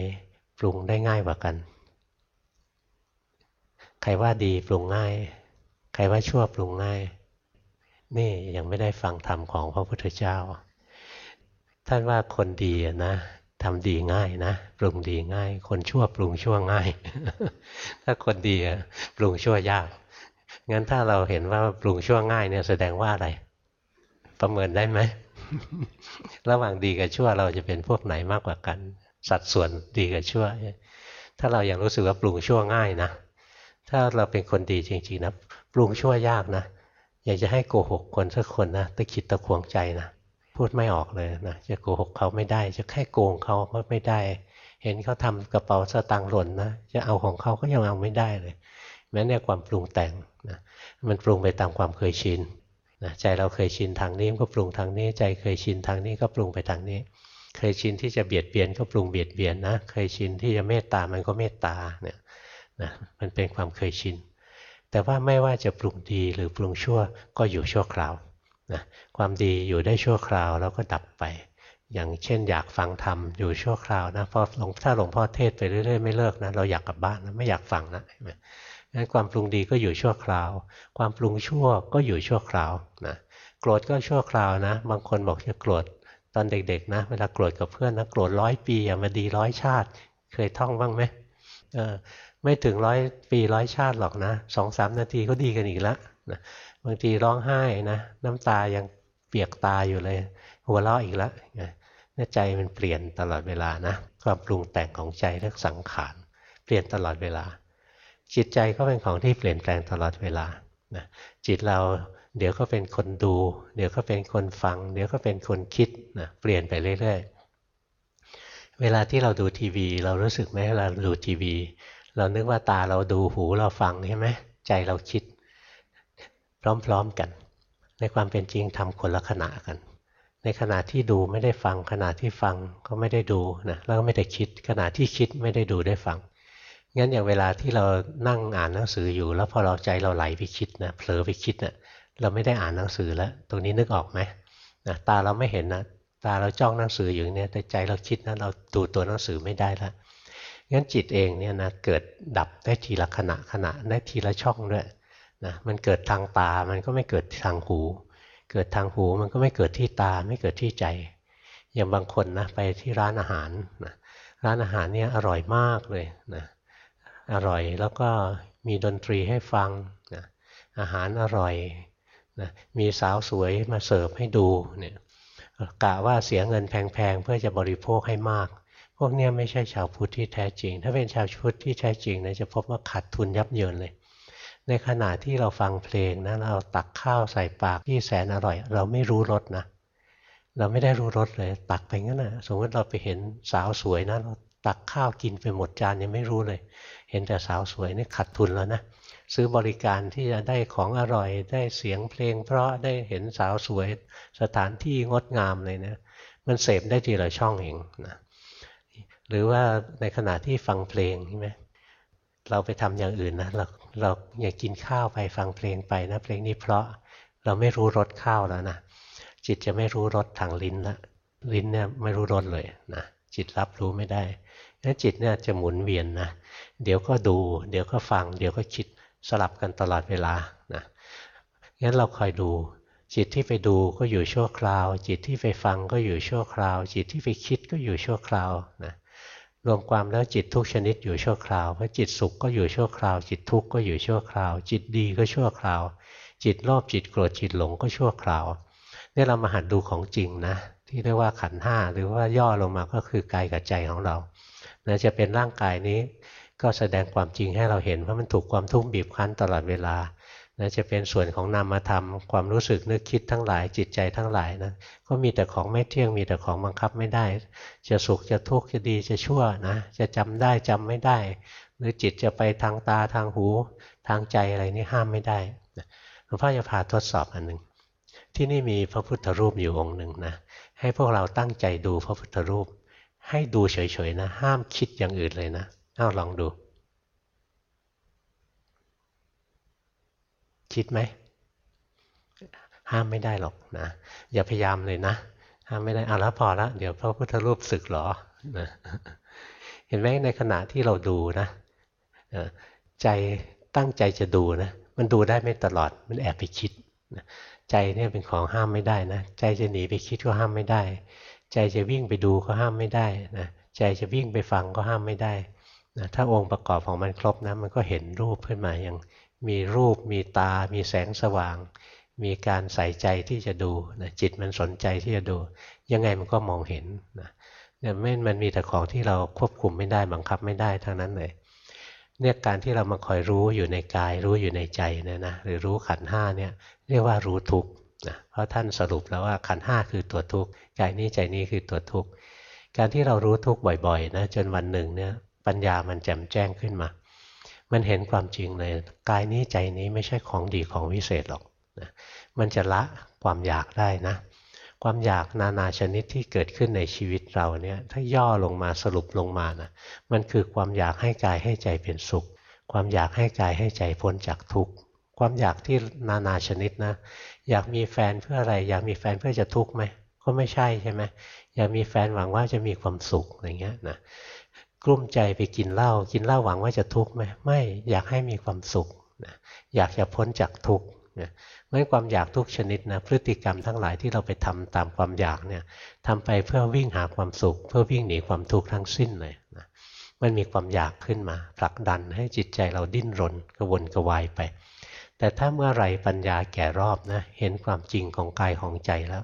ปรุงได้ง่ายกว่ากัน ใครว่าดีปรุงง่าย รว่าชั่วปรุงง่าย นี่ยังไม่ได้ฟังธรรมของพระพุทธเจ้า ท่านว่าคนดีนะทำดีง่ายนะปรุงดีง่าย คนชั่วปรุงชั่วง่าย ถ้าคนดีปรุงชั่วยากงั้นถ้าเราเห็นว่าปรุงชั่วง่ายเนี่ยแสดงว่าอะไร ประเมินได้ไหมระหว่างดีกับชั่วเราจะเป็นพวกไหนมากกว่ากัน สัดส่วนดีกับชั่ว ถ้าเรายัางรู้สึกว่าปรุงชั่วง่ายนะ ถ้าเราเป็นคนดีจริงๆนะ ปรุงชั่วยากนะอยากจะให้โกหกคนสักคนนะตะคิดตะขวงใจนะพูดไม่ออกเลยนะจะโกหกเขาไม่ได้ จะแค่โกงเขาก็ไม่ได้ เห็นเขาทากระเป๋าสตางค์หล่นนะจะเอาของเขาก็ยังเอาไม่ได้เลยแม้ในความปรุงแต่งนะมันปรุงไปตามความเคยชินนะใจเราเคยชินทางนี้ก็ปรุงทางนี้ ใจเคยชินทางนี้ก็ปรุงไปทางนี้ เคยชินที่จะเบียดเบียนก็ปรุงเบียดเบียนนะ เคยชินที่จะเมตตามันก็เมตตาเนี่ยนะมันเป็นความเคยชิน แต่ว่าไม่ว่าจะปรุงดีหรือปรุงชั่วก็อยู่ชั่วคราวนะความดีอยู่ได้ชั่วคราวแล้วก็ดับไป อย่างเช่น อยากฟังธรรมอยู่ชั่วคราวนะพอหลวงถ้าหลวงพ่อเทศไปเรื่อยๆไม่เลิกนะเราอยากกลับบ้านนะไม่อยากฟังนะงั้นความปรุงดีก็อยู่ชั่วคราว ความปรุงชั่วก็อยู่ชั่วคราวนะโกรธก็ชั่วคราวนะ บางคนบอกจะโกรธตอนเด็กๆนะเวลาโกรธกับเพื่อนนะโกรธร้อยปีอย่ามาดีร้อยชาติ เคยท่องบ้างไหมเออ ไม่ถึงร้อยปีร้อยชาติหรอกนะสองสามนาทีก็ดีกันอีกแล้วนะบางทีร้องไห้นะน้ำตายังเปียกตาอยู่เลย หัวเราะอีกแล้วนะใจมันเปลี่ยนตลอดเวลานะความปรุงแต่งของใจเรื่องสังขารเปลี่ยนตลอดเวลา จิตใจก็เป็นของที่เปลี่ยนแปลงตลอดเวลานะจิตเราเดี๋ยวก็เป็นคนดู เดี๋ยวก็เป็นคนฟัง เดี๋ยวก็เป็นคนคิดนะเปลี่ยนไปเรื่อยๆเวลาที่เราดูทีวี เรารู้สึกไหมเวลาดูทีวี เรานึกว่าตาเราดูหูเราฟังใช่ไหมใจเราคิด พร้อมๆกัน ในความเป็นจริงทำคนละขณะกัน ในขณะที่ดูไม่ได้ฟัง ขณะที่ฟังก็ไม่ได้ดูนะแล้วก็ไม่ได้คิด ขณะที่คิดไม่ได้ดูได้ฟังงั้นอย่างเวลาที่เรานั่งอ่านหนังสืออยู่ แล้วพอเราใจเราไหลไปคิดนะเผลอไปคิดนะเราไม่ได้อ่านหนังสือแล้ว ตรงนี้นึกออกไหมนะตาเราไม่เห็นนะตาเราจ้องหนังสืออยู่เนี่ยแต่ใจเราคิดนะเราดูตัวหนังสือไม่ได้แล้ว งั้นจิตเองเนี่ยนะเกิดดับได้ทีละขณะขณะได้ทีละช่องด้วยนะมันเกิดทางตา มันก็ไม่เกิดทางหู เกิดทางหูมันก็ไม่เกิดที่ตาไม่เกิดที่ใจ อย่างบางคนนะไปที่ร้านอาหารนะร้านอาหารเนี่ยอร่อยมากเลยนะอร่อยแล้วก็มีดนตรีให้ฟังนะอาหารอร่อยนะมีสาวสวยมาเสิร์ฟให้ดูเนี่ยกะว่าเสียเงินแพงๆ เพื่อจะบริโภคให้มาก พวกนี้ไม่ใช่ชาวพุทธที่แท้จริง ถ้าเป็นชาวพุทธที่แท้จริงนะจะพบว่าขาดทุนยับเยินเลย ในขณะที่เราฟังเพลงนะเราตักข้าวใส่ปากที่แสนอร่อย เราไม่รู้รสนะ เราไม่ได้รู้รสเลย ตักไปงั้นนะสมมติเราไปเห็นสาวสวยนะเราตักข้าวกินไปหมดจานยังไม่รู้เลย เห็นแต่สาวสวยนี่ขาดทุนแล้วนะซื้อบริการที่จะได้ของอร่อยได้เสียงเพลง เพราะได้เห็นสาวสวยสถานที่งดงามเลยนะมันเสพได้ทีละช่องเองนะ หรือว่าในขณะที่ฟังเพลงใช่ไหมเราไปทำอย่างอื่นนะเราเราอย่ากกินข้าวไปฟังเพลงไปนะเพลงนี้เพราะเราไม่รู้รสข้าวแล้วนะจิตจะไม่รู้รสทางลิ้นละลิ้นเนี่ยไม่รู้รสเลยนะจิตรับรู้ไม่ได้แล้วจิตเนี่ยจะหมุนเวียนนะเดี๋ยวก็ดู เดี๋ยวก็ฟัง เดี๋ยวก็คิดสลับกันตลอดเวลานะงั้นเราคอยดู จิตที่ไปดูก็อยู่ชั่วคราว จิตที่ไปฟังก็อยู่ชั่วคราว จิตที่ไปคิดก็อยู่ชั่วคราวนะ รวมความแล้วจิตทุกชนิดอยู่ชั่วคราวเพราะจิตสุขก็อยู่ชั่วคราว จิตทุกข์ก็อยู่ชั่วคราว จิตดีก็ชั่วคราว จิตโลภจิตโกรธจิตหลงก็ชั่วคราวนี่เรามาหัดดูของจริงนะ ที่เรียกว่าขันห้าหรือว่าย่อลงมาก็คือกายกับใจของเรานะจะเป็นร่างกายนี้ก็แสดงความจริงให้เราเห็นว่ามันถูกความทุกข์บีบคั้นตลอดเวลา นะจะเป็นส่วนของนามธรรมความรู้สึกนึกคิดทั้งหลายจิตใจทั้งหลายนะก็มีแต่ของไม่เที่ยงมีแต่ของบังคับไม่ได้ จะสุขจะทุกข์จะดีจะชั่วนะจะจำได้จำไม่ได้ หรือจิตจะไปทางตาทางหูทางใจอะไรนี่ห้ามไม่ได้หลวงพ่อจะพาทดสอบอันหนึ่งที่นี่มีพระพุทธรูปอยู่องค์หนึ่งนะให้พวกเราตั้งใจดูพระพุทธรูป ให้ดูเฉยๆนะ ห้ามคิดอย่างอื่นเลยนะเอาลองดู คิดไหม ห้ามไม่ได้หรอกนะ อย่าพยายามเลยนะ ห้ามไม่ได้เอาแล้วพอละเดี๋ยวพระพุทธรูปศึกหรอนะเห็นไหมในขณะที่เราดูนะใจตั้งใจจะดูนะ มันดูได้ไม่ตลอดมันแอบไปคิดใจเนี่ยเป็นของห้ามไม่ได้นะใจจะหนีไปคิดก็ห้ามไม่ได้ ใจจะวิ่งไปดูก็ห้ามไม่ได้นะใจจะวิ่งไปฟังก็ห้ามไม่ได้นะถ้าองค์ประกอบของมันครบนะมันก็เห็นรูปขึ้นมาอย่าง มีรูปมีตา มีแสงสว่าง มีการใส่ใจที่จะดูนะจิตมันสนใจที่จะดู ยังไงมันก็มองเห็นนะเนี่ยม่มันมีแต่ของที่เราควบคุมไม่ได้บังคับไม่ได้ทั้งนั้นเลยเนี่ยการที่เรามาคอยรู้อยู่ในกาย รู้อยู่ในใจเนี่ยนะหรือรู้ขันห้าเนี่ยเรียกว่ารู้ทุกข์นะเพราะท่านสรุปแล้วว่าขันห้าคือตัวทุกข์กายนี้ใจนี้คือตัวทุกข์การที่เรารู้ทุกข์บ่อยๆนะจนวันหนึ่งเนี่ยปัญญามันแจ่มแจ้งขึ้นมา มันเห็นความจริงเลยกายนี้ใจนี้ไม่ใช่ของดีของวิเศษหรอกนะมันจะละความอยากได้นะ ความอยากนานาชนิดที่เกิดขึ้นในชีวิตเราเนี่ยถ้าย่อลงมาสรุปลงมานะมันคือความอยากให้กายให้ใจเป็นสุข ความอยากให้กายให้ใจพ้นจากทุกข์ความอยากที่นานาชนิดนะ อยากมีแฟนเพื่ออะไร อยากมีแฟนเพื่อจะทุกข์ไหมก็ไม่ใช่ใช่ไหมอยากมีแฟนหวังว่าจะมีความสุขอะไรเงี้ยนะ กลุ้มใจไปกินเหล้ากินเหล้าหวังว่าจะทุกข์ไหมไม่อยากให้มีความสุขนะอยากจะพ้นจากทุกข์นะไม่ความอยากทุกชนิดนะพฤติกรรมทั้งหลายที่เราไปทำตามความอยากเนี่ยทำไปเพื่อวิ่งหาความสุข เพื่อวิ่งหนีความทุกข์ทั้งสิ้นเลยนะมันมีความอยากขึ้นมา ผลักดันให้จิตใจเราดิ้นรนกระวนกระวายไป แต่ถ้าเมื่อไรปัญญาแก่รอบนะเห็นความจริงของกายของใจแล้ว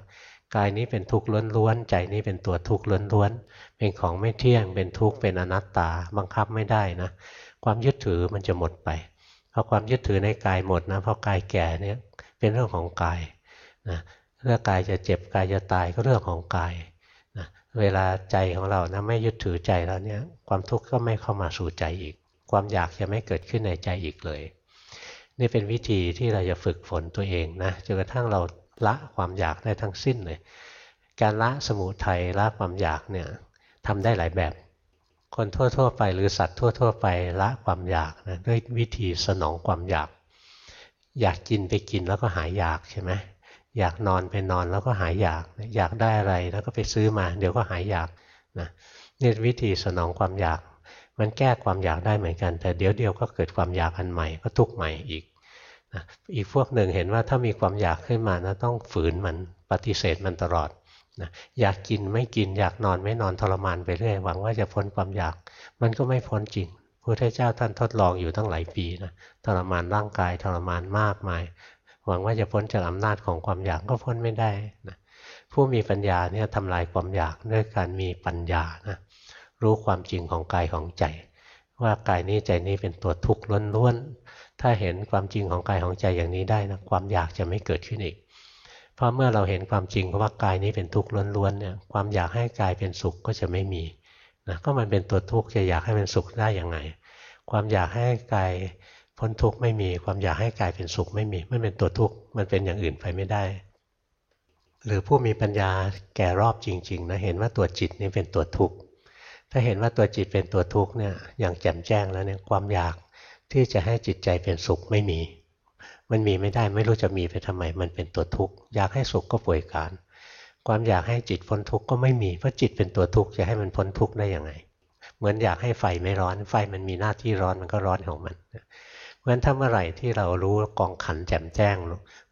กายนี้เป็นทุกข์ล้วนๆใจนี้เป็นตัวทุกข์ล้วนๆเป็นของไม่เที่ยงเป็นทุกข์เป็นอนัตตาบังคับไม่ได้นะความยึดถือมันจะหมดไปพอความยึดถือในกายหมดนะพอกายแก่เนี่ยเป็นเรื่องของกายนะเรื่องกายจะเจ็บกายจะตายก็เรื่องของกายนะเวลาใจของเรานะไม่ยึดถือใจแล้วเนี่ยความทุกข์ก็ไม่เข้ามาสู่ใจอีก ความอยากจะไม่เกิดขึ้นในใจอีกเลย นี่เป็นวิธีที่เราจะฝึกฝนตัวเองนะจนกระทั่งเรา ละความอยากได้ทั้งสิ้นเลย การละสมุทัยละความอยากเนี่ยทำได้หลายแบบ คนทั่ว ๆ ไปหรือสัตว์ทั่ว ๆ ไปละความอยากนะด้วยวิธีสนองความอยาก อยากกินไปกินแล้วก็หายอยากใช่ไหมอยากนอนไปนอนแล้วก็หายอยาก อยากได้อะไรแล้วก็ไปซื้อมา เดี๋ยวก็หายอยากนะนี่วิธีสนองความอยาก มันแก้ความอยากได้เหมือนกัน แต่เดี๋ยวเดียวก็เกิดความอยากอันใหม่ก็ทุกข์ใหม่อีก อีกพวกหนึ่งเห็นว่าถ้ามีความอยากขึ้นมานะต้องฝืนมันปฏิเสธมันตลอดนะอยากกินไม่กินอยากนอนไม่นอนทรมานไปเรื่อยหวังว่าจะพ้นความอยาก มันก็ไม่พ้นจริงพระพุทธเจ้าท่านทดลองอยู่ตั้งหลายปีนะทรมานร่างกายทรมานมากมาย หวังว่าจะพ้นจากอำนาจของความอยากก็พ้นไม่ได้นะผู้มีปัญญาเนี่ยทำลายความอยากด้วยการมีปัญญานะรู้ความจริงของกายของใจ ว่ากายนี้ใจนี้เป็นตัวทุกข์ล้วน ถ้าเห็นความจริงของกายของใจอย่างนี้ได้นะความอยากจะไม่เกิดขึ้นอีก เพราะเมื่อเราเห็นความจริงว่ากายนี้เป็นทุกข์ล้วนๆเนี่ยความอยากให้กายเป็นสุขก็จะไม่มีนะก็มันเป็นตัวทุกข์จะอยากให้มันสุขได้อย่างไง ความอยากให้กายพ้นทุกข์ไม่มี ความอยากให้กายเป็นสุขไม่มีมันเป็นตัวทุกข์มันเป็นอย่างอื่นไปไม่ได้ หรือผู้มีปัญญาแก่รอบจริงๆนะเห็นว่าตัวจิตนี่เป็นตัวทุกข์ถ้าเห็นว่าตัวจิตเป็นตัวทุกข์เนี่ยอย่างแจ่มแจ้งแล้วเนี่ยความอยาก ที่จะให้จิตใจเป็นสุขไม่มี มันมีไม่ได้ไม่รู้จะมีไปทำไม มันเป็นตัวทุกข์อยากให้สุขก็ป่วยการ ความอยากให้จิตพ้นทุกข์ก็ไม่มีเพราะจิตเป็นตัวทุกข์จะให้มันพ้นทุกข์ได้ยังไง เหมือนอยากให้ไฟไม่ร้อนไฟมันมีหน้าที่ร้อนมันก็ร้อนของมันเพราะฉะนั้นถ้าเมื่อไหร่ที่เรารู้กองขันแจ่มแจ้ง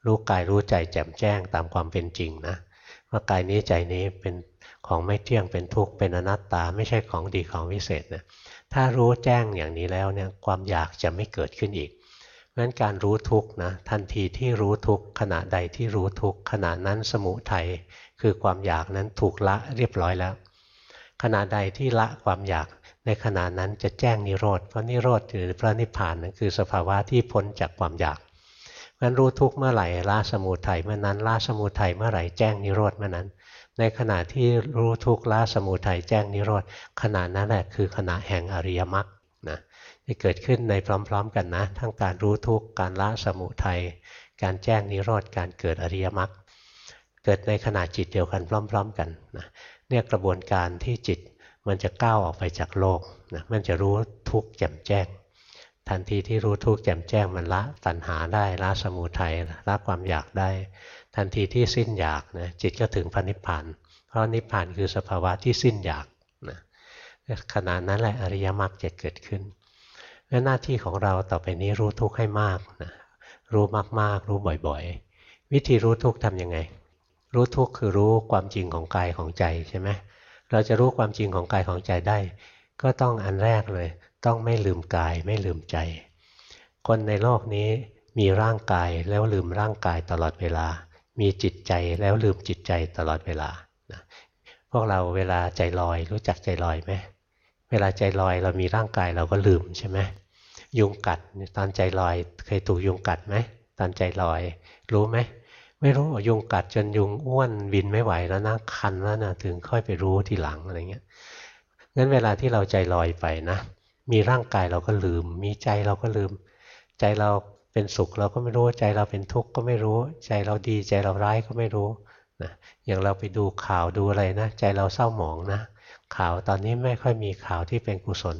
รู้กายรู้ใจแจ่มแจ้งตามความเป็นจริงนะว่ากายนี้ใจนี้เป็นของไม่เที่ยงเป็นทุกข์เป็นอนัตตา ไม่ใช่ของดีของวิเศษนะ ถ้ารู้แจ้งอย่างนี้แล้วเนี่ยความอยากจะไม่เกิดขึ้นอีกเพราะฉะนั้นการรู้ทุกนะทันทีที่รู้ทุกขณะใดที่รู้ทุกขณะนั้นสมุทัยคือความอยากนั้นถูกละเรียบร้อยแล้ว ขณะใดที่ละความอยากในขณะนั้นจะแจ้งนิโรธเพราะนิโรธหรือพระนิพพานนั้นคือสภาวะที่พ้นจากความอยากงั้นรู้ทุกเมื่อไหร่ละสมุทัยเมื่อนั้นละสมุทัยเมื่อไหร่แจ้งนิโรธเมื่อนั้น ในขณะที่รู้ทุกข์ละสมุทัยแจ้งนิโรธขณะนั้นแหละคือขณะแห่งอริยมรรคนะจะเกิดขึ้นในพร้อม ๆ กันนะ ทั้งการรู้ทุกข์การละสมุทัยการแจ้งนิโรธการเกิดอริยมรรคเกิดในขณะจิตเดียวกันพร้อม ๆ กันนะเนี่ยกระบวนการที่จิตมันจะก้าวออกไปจากโลกนะมันจะรู้ทุกข์แจ่มแจ้ง ทันทีที่รู้ทุกข์แจ่มแจ้งมันละตัณหาได้ละสมุทัยละความอยากได้ ทันทีที่สิ้นอยากนะจิตก็ถึงพระนิพพานเพราะนิพพานคือสภาวะที่สิ้นอยากนะขณะนั้นแหละอริยมรรคจะเกิดขึ้นและหน้าที่ของเราต่อไปนี้รู้ทุกข์ให้มากนะรู้มากๆ รู้บ่อยๆ วิธีรู้ทุกข์ทำยังไง รู้ทุกข์คือรู้ความจริงของกายของใจใช่ไหมเราจะรู้ความจริงของกายของใจได้ ก็ต้องอันแรกเลย ต้องไม่ลืมกายไม่ลืมใจ คนในโลกนี้มีร่างกายแล้วลืมร่างกายตลอดเวลา มีจิตใจแล้วลืมจิตใจตลอดเวลานะพวกเราเวลาใจลอยรู้จักใจลอยไหมเวลาใจลอยเรามีร่างกายเราก็ลืมใช่ไหมยุงกัดตอนใจลอยเคยถูกยุงกัดไหมตอนใจลอย รู้ไหมไม่รู้ยุงกัดจนยุงอ้วนบินไม่ไหวแล้วนะคันแล้วนะถึงค่อยไปรู้ทีหลังอะไรเงี้ยงั้นเวลาที่เราใจลอยไปนะ มีร่างกายเราก็ลืม มีใจเราก็ลืม ใจเราเป็นสุขเราก็ไม่รู้ ใจเราเป็นทุกข์ก็ไม่รู้ ใจเราดีใจเราร้ายก็ไม่รู้นะอย่างเราไปดูข่าวดูอะไรนะ ใจเราเศร้าหมองนะ ข่าวตอนนี้ไม่ค่อยมีข่าวที่เป็นกุศล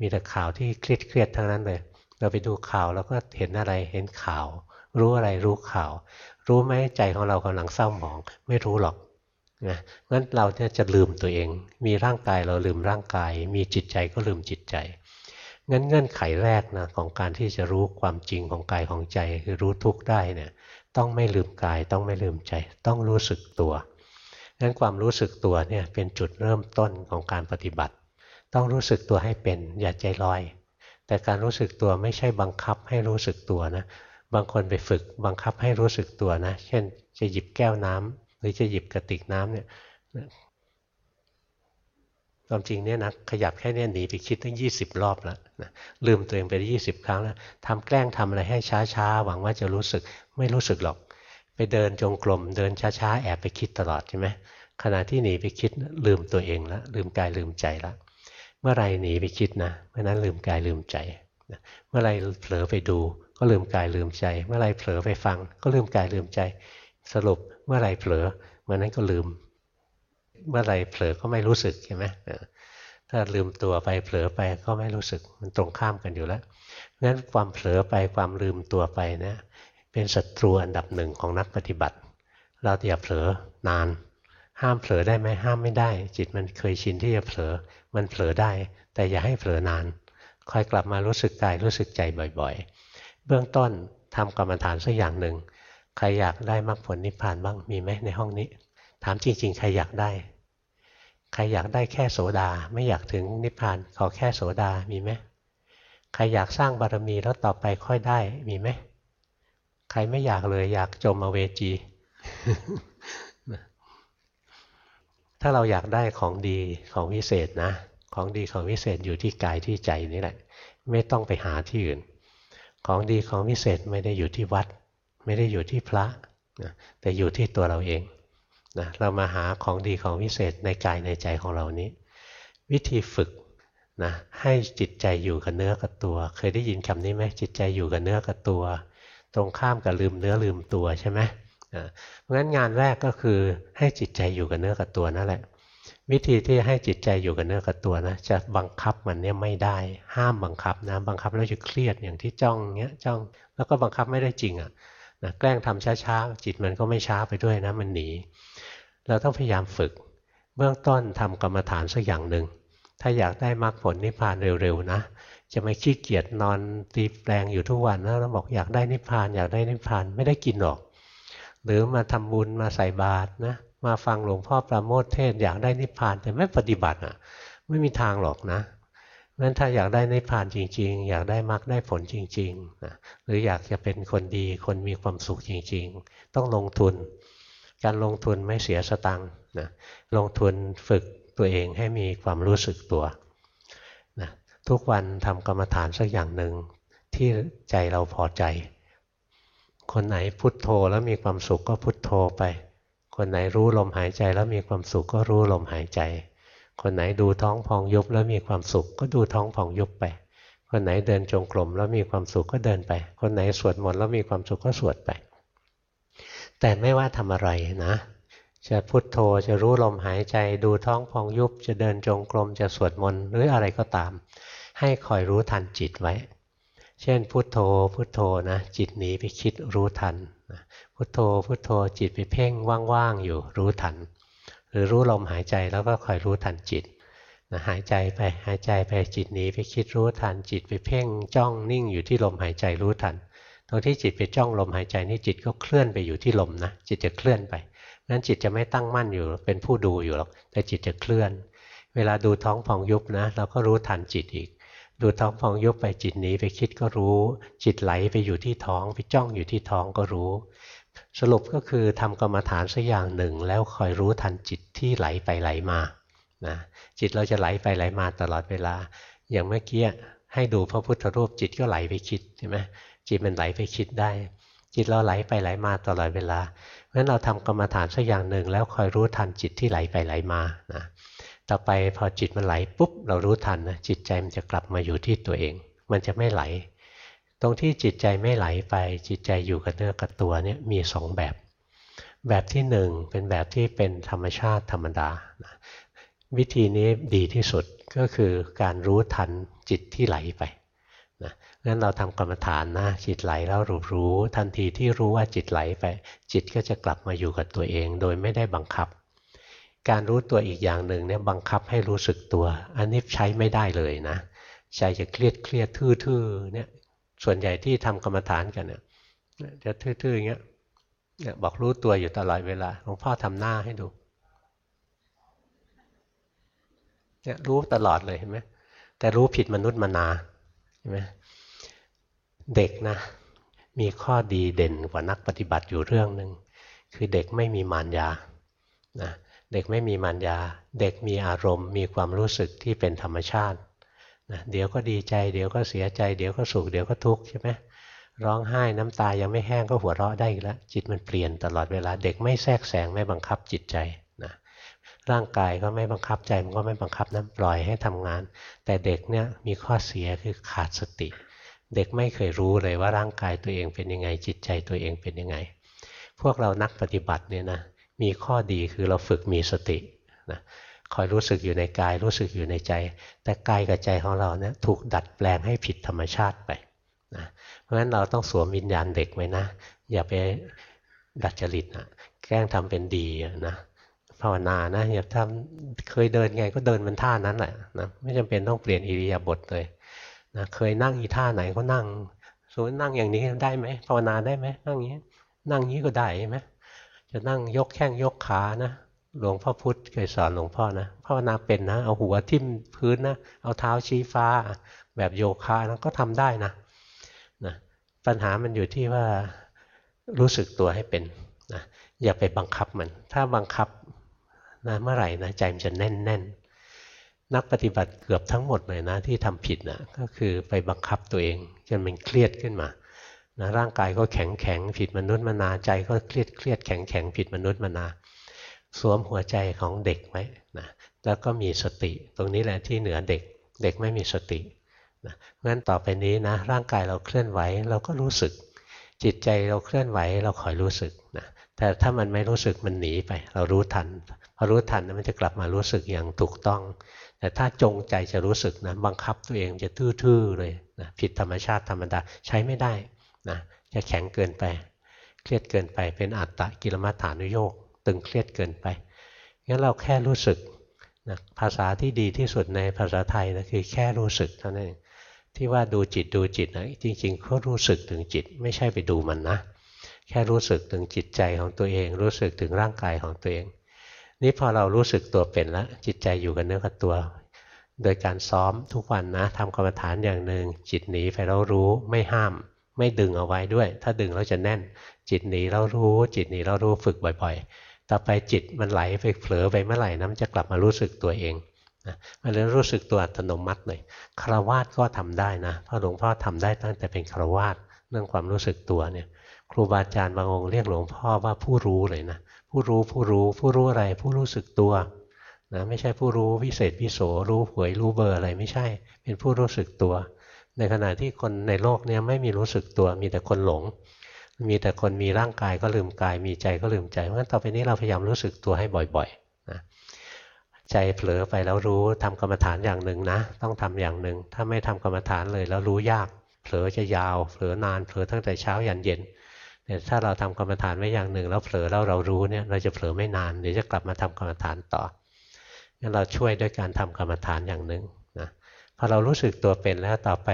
มีแต่ข่าวที่เครียดเครียดทั้งนั้นเลย เราไปดูข่าวแล้วก็เห็นอะไรเห็นข่าว รู้อะไรรู้ข่าว รู้ไหมใจของเรากำลังเศร้าหมอง ไม่รู้หรอก นะงั้นเราเนี่ยจะลืมตัวเอง มีร่างกายเราลืมร่างกาย มีจิตใจก็ลืมจิตใจ งั้นเงื่อนไขแรกนะของการที่จะรู้ความจริงของกายของใจคือรู้ทุกข์ได้เนี่ยต้องไม่ลืมกายต้องไม่ลืมใจ ต้องรู้สึกตัวงั้นความรู้สึกตัวเนี่ยเป็นจุดเริ่มต้นของการปฏิบัติ ต้องรู้สึกตัวให้เป็นอย่าใจลอย แต่การรู้สึกตัวไม่ใช่บังคับให้รู้สึกตัวนะบางคนไปฝึกบังคับให้รู้สึกตัวนะ เช่นจะหยิบแก้วน้ำห รือจะหยิบกระติกน้ำเนี่ยความจริงเนี่ยนะขยับแค่นี้หนีไปคิดตั้งยี่สิบรอบแล้วนะลืมตัวเองไปยี่สิบครั้งแล้วทำแกล้งทำอะไรให้ช้าๆหวังว่าจะรู้สึกไม่รู้สึกหรอก ไปเดินจงกรมเดินช้าๆแอบไปคิดตลอดใช่ไหมขณะที่หนีไปคิดลืมตัวเองแล้วลืมกายลืมใจแล้วเมื่อไรหนีไปคิดนะเมื่อนั้นลืมกายลืมใจเมื่อไรเผลอไปดู ก็ลืมกายลืมใจ เมื่อไรเผลอไปฟัง ก็ลืมกายลืมใจ สรุป เมื่อไรเผลอเมื่อนั้นก็ลืม เมื่อไรเผลอก็ไม่รู้สึกใช่ไหมถ้าลืมตัวไปเผลอไปก็ไม่รู้สึกมันตรงข้ามกันอยู่แล้วงั้นความเผลอไปความลืมตัวไปนะเป็นศัตรูอันดับหนึ่งของนักปฏิบัติ เราอย่าเผลอนาน ห้ามเผลอได้ไหมห้ามไม่ได้ จิตมันเคยชินที่จะเผลอมันเผลอได้ แต่อย่าให้เผลอนานคอยกลับมารู้สึกกายรู้สึกใจบ่อย ๆ เบื้องต้นทำกรรมฐานสักอย่างหนึ่ง ใครอยากได้มรรคผลนิพพานบ้างมีไหมในห้องนี้ ถามจริง ๆ ใครอยากได้ ใครอยากได้แค่โสดา ไม่อยากถึงนิพพานขอแค่โสดามีไหมใครอยากสร้างบารมีแล้วต่อไปค่อยได้มีไหมใครไม่อยากเลยอยากจมอเวจี ถ้าเราอยากได้ของดีของวิเศษนะ ของดีของวิเศษอยู่ที่กายที่ใจนี่แหละ ไม่ต้องไปหาที่อื่น ของดีของวิเศษไม่ได้อยู่ที่วัด ไม่ได้อยู่ที่พระแต่อยู่ที่ตัวเราเองนะเรามาหาของดีของวิเศษในกายในใจของเรานี้ วิธีฝึกนะให้จิตใจอยู่กับเนื้อกับตัว เคยได้ยินคำนี้ไหมจิตใจอยู่กับเนื้อกับตัว ตรงข้ามกับลืมเนื้อลืมตัวใช่ไหมเพราะงั้นงานแรกก็คือให้จิตใจอยู่กับเนื้อกับตัวนั่นแหละ วิธีที่ให้จิตใจอยู่กับเนื้อกับตัวนะจะบังคับมันเนี่ยไม่ได้ ห้ามบังคับนะบังคับแล้วจะเครียดอย่างที่จ้องเงี้ยจ้อง แล้วก็บังคับไม่ได้จริงอะ่ะ นะแกล้งทำช้าๆ จิตมันก็ไม่ช้าไปด้วยนะมันหนี เราต้องพยายามฝึก เบื้องต้นทำกรรมฐานสักอย่างหนึ่ง ถ้าอยากได้มรรคผลนิพพานเร็วๆนะ จะไม่ขี้เกียจนอนตีแปลงอยู่ทุกวันนะแล้วบอกอยากได้นิพพานอยากได้นิพพานไม่ได้กินหรอก หรือมาทำบุญมาใส่บาตรนะ มาฟังหลวงพ่อประโมทเทศอยากได้นิพพานแต่ไม่ปฏิบัติอะ ไม่มีทางหรอกนะ งั้นถ้าอยากได้นิพพานจริง ๆ อยากได้มรรคได้ผลจริงๆนะหรืออยากจะเป็นคนดีคนมีความสุขจริง ๆ ต้องลงทุน การลงทุนไม่เสียสตังค์นะลงทุนฝึกตัวเองให้มีความรู้สึกตัวนะทุกวันทำกรรมฐานสักอย่างหนึ่งที่ใจเราพอใจ คนไหนพุทโธแล้วมีความสุขก็พุทโธไป คนไหนรู้ลมหายใจแล้วมีความสุขก็รู้ลมหายใจ คนไหนดูท้องพองยุบแล้วมีความสุข ก็ดูท้องพองยุบไป คนไหนเดินจงกรมแล้วมีความสุขก็เดินไป คนไหนสวดมนต์แล้วมีความสุขก็สวดไป แต่ไม่ว่าทำอะไรนะจะพุทโธจะรู้ลมหายใจ ดูท้องพองยุบ จะเดินจงกรมจะสวดมนต์หรืออะไรก็ตาม ให้คอยรู้ทันจิตไว้ เช่นพุทโธพุทโธนะจิตหนีไปคิดรู้ทันพุทโธพุทโธจิตไปเพ่งว่างๆอยู่รู้ทัน หรือรู้ลมหายใจแล้วก็คอยรู้ทันจิตนะหายใจไปหายใจไปจิตหนีไปคิดรู้ทันจิตไปเพ่งจ้องนิ่งอยู่ที่ลมหายใจรู้ทัน ตรงที่จิตไปจ้องลมหายใจนี่จิตก็เคลื่อนไปอยู่ที่ลมนะจิตจะเคลื่อนไปนั้นจิตจะไม่ตั้งมั่นอยู่เป็นผู้ดูอยู่หรอกแต่จิตจะเคลื่อน เวลาดูท้องพองยุบนะเราก็รู้ทันจิตอีก ดูท้องพองยุบไปจิตหนีไปคิดก็รู้ จิตไหลไปอยู่ที่ท้องไปจ้องอยู่ที่ท้องก็รู้ สรุปก็คือทำกรรมฐานสักอย่างหนึ่ง แล้วคอยรู้ทันจิตที่ไหลไปไหลมานะจิตเราจะไหลไปไหลมาตลอดเวลา อย่างเมื่อกี้ให้ดูพระพุทธรูปจิตก็ไหลไปคิดใช่ไหมจิตมันไหลไปคิดได้ จิตเราไหลไปไหลมาตลอดเวลาเพราะฉะนั้นเราทำกรรมฐานสักอย่างหนึ่ง แล้วคอยรู้ทันจิตที่ไหลไปไหลมานะต่อไปพอจิตมันไหลปุ๊บเรารู้ทันนะจิตใจมันจะกลับมาอยู่ที่ตัวเอง มันจะไม่ไหล ตรงที่จิตใจไม่ไหลไปจิตใจอยู่กับเนื้อกับตัวเนี่ยมีสองแบบ แบบที่หนึ่งเป็นแบบที่เป็นธรรมชาติธรรมดานะวิธีนี้ดีที่สุดก็คือการรู้ทันจิตที่ไหลไปนะงั้นเราทำกรรมฐานนะจิตไหลแล้วรู้รู้ทันทีที่รู้ว่าจิตไหลไป จิตก็จะกลับมาอยู่กับตัวเอง โดยไม่ได้บังคับ การรู้ตัวอีกอย่างหนึ่งเนี่ยบังคับให้รู้สึกตัว อันนี้ใช้ไม่ได้เลยนะใจจะเครียดเครียดทื่อๆเนี่ย ส่วนใหญ่ที่ทำกรรมฐานกันเนี่ยจะทื่อๆอย่างเงี้ยเนี่ยบอกรู้ตัวอยู่ตลอดเวลาหลวงพ่อทำหน้าให้ดูเนี่ยรู้ตลอดเลยเห็นไหมแต่รู้ผิดมนุษย์มนาเห็นไหมเด็กนะ มีข้อดีเด่นกว่านักปฏิบัติอยู่เรื่องหนึ่งคือเด็กไม่มีมารยานะเด็กไม่มีมารยา เด็กมีอารมณ์ มีความรู้สึกที่เป็นธรรมชาติ นะเดี๋ยวก็ดีใจ เดี๋ยวก็เสียใจ เดี๋ยวก็สุขเดี๋ยวก็ทุกข์ใช่ไหมร้องไห้น้ำตายังไม่แห้งก็หัวเราะได้อีกแล้วจิตมันเปลี่ยนตลอดเวลาเด็กไม่แทรกแซงไม่บังคับจิตใจนะร่างกายก็ไม่บังคับใจมันก็ไม่บังคับนะปล่อยให้ทำงาน แต่เด็กเนี่ยมีข้อเสียคือขาดสติ เด็กไม่เคยรู้เลยว่าร่างกายตัวเองเป็นยังไง จิตใจตัวเองเป็นยังไง พวกเรานักปฏิบัติเนี่ยนะมีข้อดีคือเราฝึกมีสตินะ คอยรู้สึกอยู่ในกาย รู้สึกอยู่ในใจ แต่กายกับใจของเราเนี่ยถูกดัดแปลงให้ผิดธรรมชาติไปนะเพราะฉะนั้นเราต้องสวมวิญญาณเด็กไว้นะ อย่าไปดัดจริตนะแกล้งทำเป็นดีนะภาวนานะอย่าทำเคยเดินไงก็เดินมันท่านั้นแหละนะไม่จำเป็นต้องเปลี่ยนอิริยาบถเลยนะเคยนั่งอีท่าไหนก็นั่งสมมตินั่งอย่างนี้ได้ไหมภาวนาได้ไหมนั่งอย่างนี้ นั่งนี้ก็ได้ไหมจะนั่งยกแข้งยกขานะ หลวงพ่อพุธเคยสอนหลวงพ่อนะภาวนาเป็นนะ เอาหัวทิ่มพื้นนะเอาเท้าชี้ฟ้าแบบโยคะนะก็ทำได้นะนะปัญหามันอยู่ที่ว่ารู้สึกตัวให้เป็นนะอย่าไปบังคับมัน ถ้าบังคับนะเมื่อไหร่นะใจมันจะแน่นแน่นนักปฏิบัติเกือบทั้งหมดเลยนะที่ทำผิดนะก็คือไปบังคับตัวเองจนมันเครียดขึ้นมานะร่างกายก็แข็งแข็งผิดมนุษย์มนาใจก็เครียดเครียดแข็งแข็งผิดมนุษย์มนา สวมหัวใจของเด็กไว้นะแล้วก็มีสติ ตรงนี้แหละที่เหนือเด็ก เด็กไม่มีสตินะงั้นต่อไปนี้นะร่างกายเราเคลื่อนไหวเราก็รู้สึก จิตใจเราเคลื่อนไหวเราคอยรู้สึกนะแต่ถ้ามันไม่รู้สึกมันหนีไป เรารู้ทันพอรู้ทันมันจะกลับมารู้สึกอย่างถูกต้อง แต่ถ้าจงใจจะรู้สึกนะบังคับตัวเองจะทื่อๆเลยนะผิดธรรมชาติธรรมดาใช้ไม่ได้นะจะแข็งเกินไป เครียดเกินไปเป็นอัตตะกิลมัฏฐานุโยก ตึงเครียดเกินไป งั้นเราแค่รู้สึกนะภาษาที่ดีที่สุดในภาษาไทยนะคือแค่รู้สึกเท่านั้นเองที่ว่าดูจิตดูจิตนะจริงๆเขารู้สึกถึงจิตไม่ใช่ไปดูมันนะ แค่รู้สึกถึงจิตใจของตัวเอง รู้สึกถึงร่างกายของตัวเอง นี่พอเรารู้สึกตัวเป็นแล้วจิตใจอยู่กันเนื้อกับตัว โดยการซ้อมทุกวันนะทำกรรมฐานอย่างหนึ่งจิตหนีไปเรารู้ไม่ห้าม ไม่ดึงเอาไว้ด้วย ถ้าดึงเราจะแน่น จิตหนีเรารู้ จิตหนีเรารู้ฝึกบ่อย ต่อไปจิตมันไหลไปเผลอไปเมื่อไหร่นะมันจะกลับมารู้สึกตัวเองนะมันเลยรู้สึกตัวอัตโนมัติเลยคารวาสก็ทำได้นะเพราะหลวงพ่อทำได้ตั้งแต่เป็นคารวาสเรื่องความรู้สึกตัวเนี่ย ครูบาอาจารย์บางองค์เรียกหลวงพ่อว่าผู้รู้เลยนะผู้รู้ผู้รู้ผู้รู้อะไร ผู้รู้สึกตัวนะไม่ใช่ผู้รู้วิเศษวิโสรู้หวยรู้เบอร์อะไรไม่ใช่ เป็นผู้รู้สึกตัว ในขณะที่คนในโลกนี้ไม่มีรู้สึกตัวมีแต่คนหลง มีแต่คนมีร่างกายก็ลืมกาย มีใจก็ลืมใจ เพราะฉะนั้นต่อไปนี้เราพยายามรู้สึกตัวให้บ่อยๆนะใจเผลอไปแล้วรู้ทำกรรมฐานอย่างหนึ่งนะ ต้องทำอย่างหนึ่ง ถ้าไม่ทำกรรมฐานเลยแล้วรู้ยาก เผลอจะยาว เผลอนาน เผลอตั้งแต่เช้ายันเย็นแต่ยถ้าเราทำกรรมฐานไว้อย่างหนึ่ง แล้วเผลอแล้วเรารู้เนี่ยเราจะเผลอไม่นานเดี๋ยวจะกลับมาทำกรรมฐานต่องั้นเราช่วยด้วยการทำกรรมฐานอย่างหนึ่งนะพอเรารู้สึกตัวเป็นแล้วต่อไป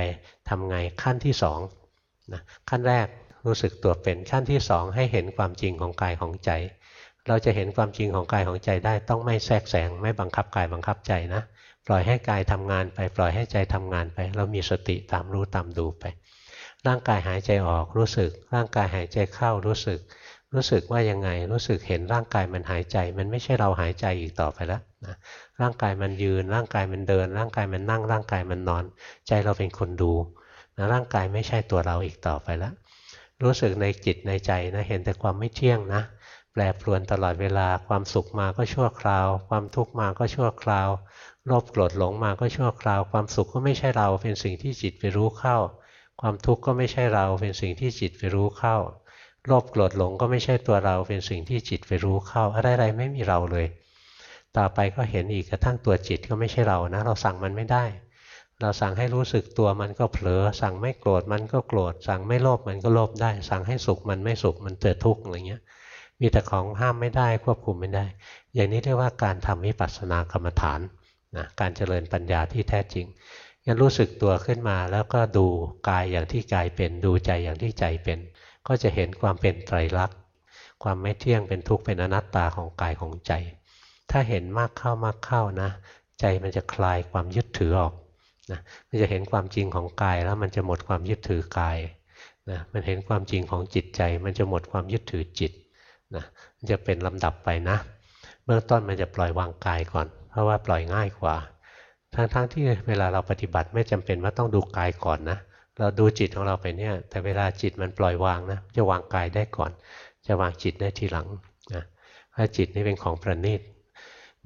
ทำไงขั้นที่สองนะขั้นแรก รู้สึกตัวเป็นขั้นที่สองให้เห็นความจริงของกายของใจ เราจะเห็นความจริงของกายของใจได้ ต้องไม่แทรกแซงไม่บังคับกายบังคับใจนะปล่อยให้กายทำงานไปปล่อยให้ใจทำงานไป เรามีสติตามรู้ตามดูไป ร่างกายหายใจออกรู้สึก ร่างกายหายใจเข้ารู้สึก รู้สึกว่ายังไงรู้สึกเห็นร่างกายมันหายใจ มันไม่ใช่เราหายใจอีกต่อไปแล้วนะร่างกายมันยืน ร่างกายมันเดิน ร่างกายมันนั่ง ร่างกายมันนอน ใจเราเป็นคนดูนะร่างกายไม่ใช่ตัวเราอีกต่อไปแล้ว รู้สึกในจิตในใจนะเห็นแต่ความไม่เที่ยงนะแปรปรวนตลอดเวลาความสุขมาก็ชั่วคราว ความทุกข์มาก็ชั่วคราวโลภโกรธหลงมาก็ชั่วคราว ความสุขก็ไม่ใช่เราเป็นสิ่งที่จิตไปรู้เข้า ความทุกข์ก็ไม่ใช่เราเป็นสิ่งที่จิตไปรู้เข้าโลภโกรธหลงก็ไม่ใช่ตัวเราเป็นสิ่งที่จิตไปรู้เข้าอะไรๆไม่มีเราเลย ต่อไปก็เห็นอีกกระทั่งตัวจิตก็ไม่ใช่เรานะ เราสั่งมันไม่ได้ เราสั่งให้รู้สึกตัวมันก็เผลอ สั่งไม่โกรธมันก็โกรธ สั่งไม่โลภมันก็โลภได้ สั่งให้สุขมันไม่สุขมันเกิดทุกข์อะไรเงี้ย มีแต่ของห้ามไม่ได้ควบคุมไม่ได้ อย่างนี้เรียกว่าการทำวิปัสสนากรรมฐานนะการเจริญปัญญาที่แท้จริงงั้นรู้สึกตัวขึ้นมาแล้วก็ดูกายอย่างที่กายเป็นดูใจอย่างที่ใจเป็น ก็จะเห็นความเป็นไตรลักษณ์ความไม่เที่ยงเป็นทุกข์เป็นอนัตตาของกายของใจ ถ้าเห็นมากเข้ามากเข้านะ ใจมันจะคลายความยึดถือออก นะมันจะเห็นความจริงของกายแล้วมันจะหมดความยึดถือกายนะมันเห็นความจริงของจิตใจ มันจะหมดความยึดถือจิตนะมันจะเป็นลำดับไปนะ เบื้องต้นมันจะปล่อยวางกายก่อน เพราะว่าปล่อยง่ายกว่า ทั้งๆทที่เวลาเราปฏิบัติไม่จำเป็นว่าต้องดูกายก่อนนะ เราดูจิตของเราไปเนี่ย แต่เวลาจิตมันปล่อยวางนะ จะวางกายได้ก่อน จะวางจิตได้ทีหลังนะเพราะจิตนี่เป็นของประณีต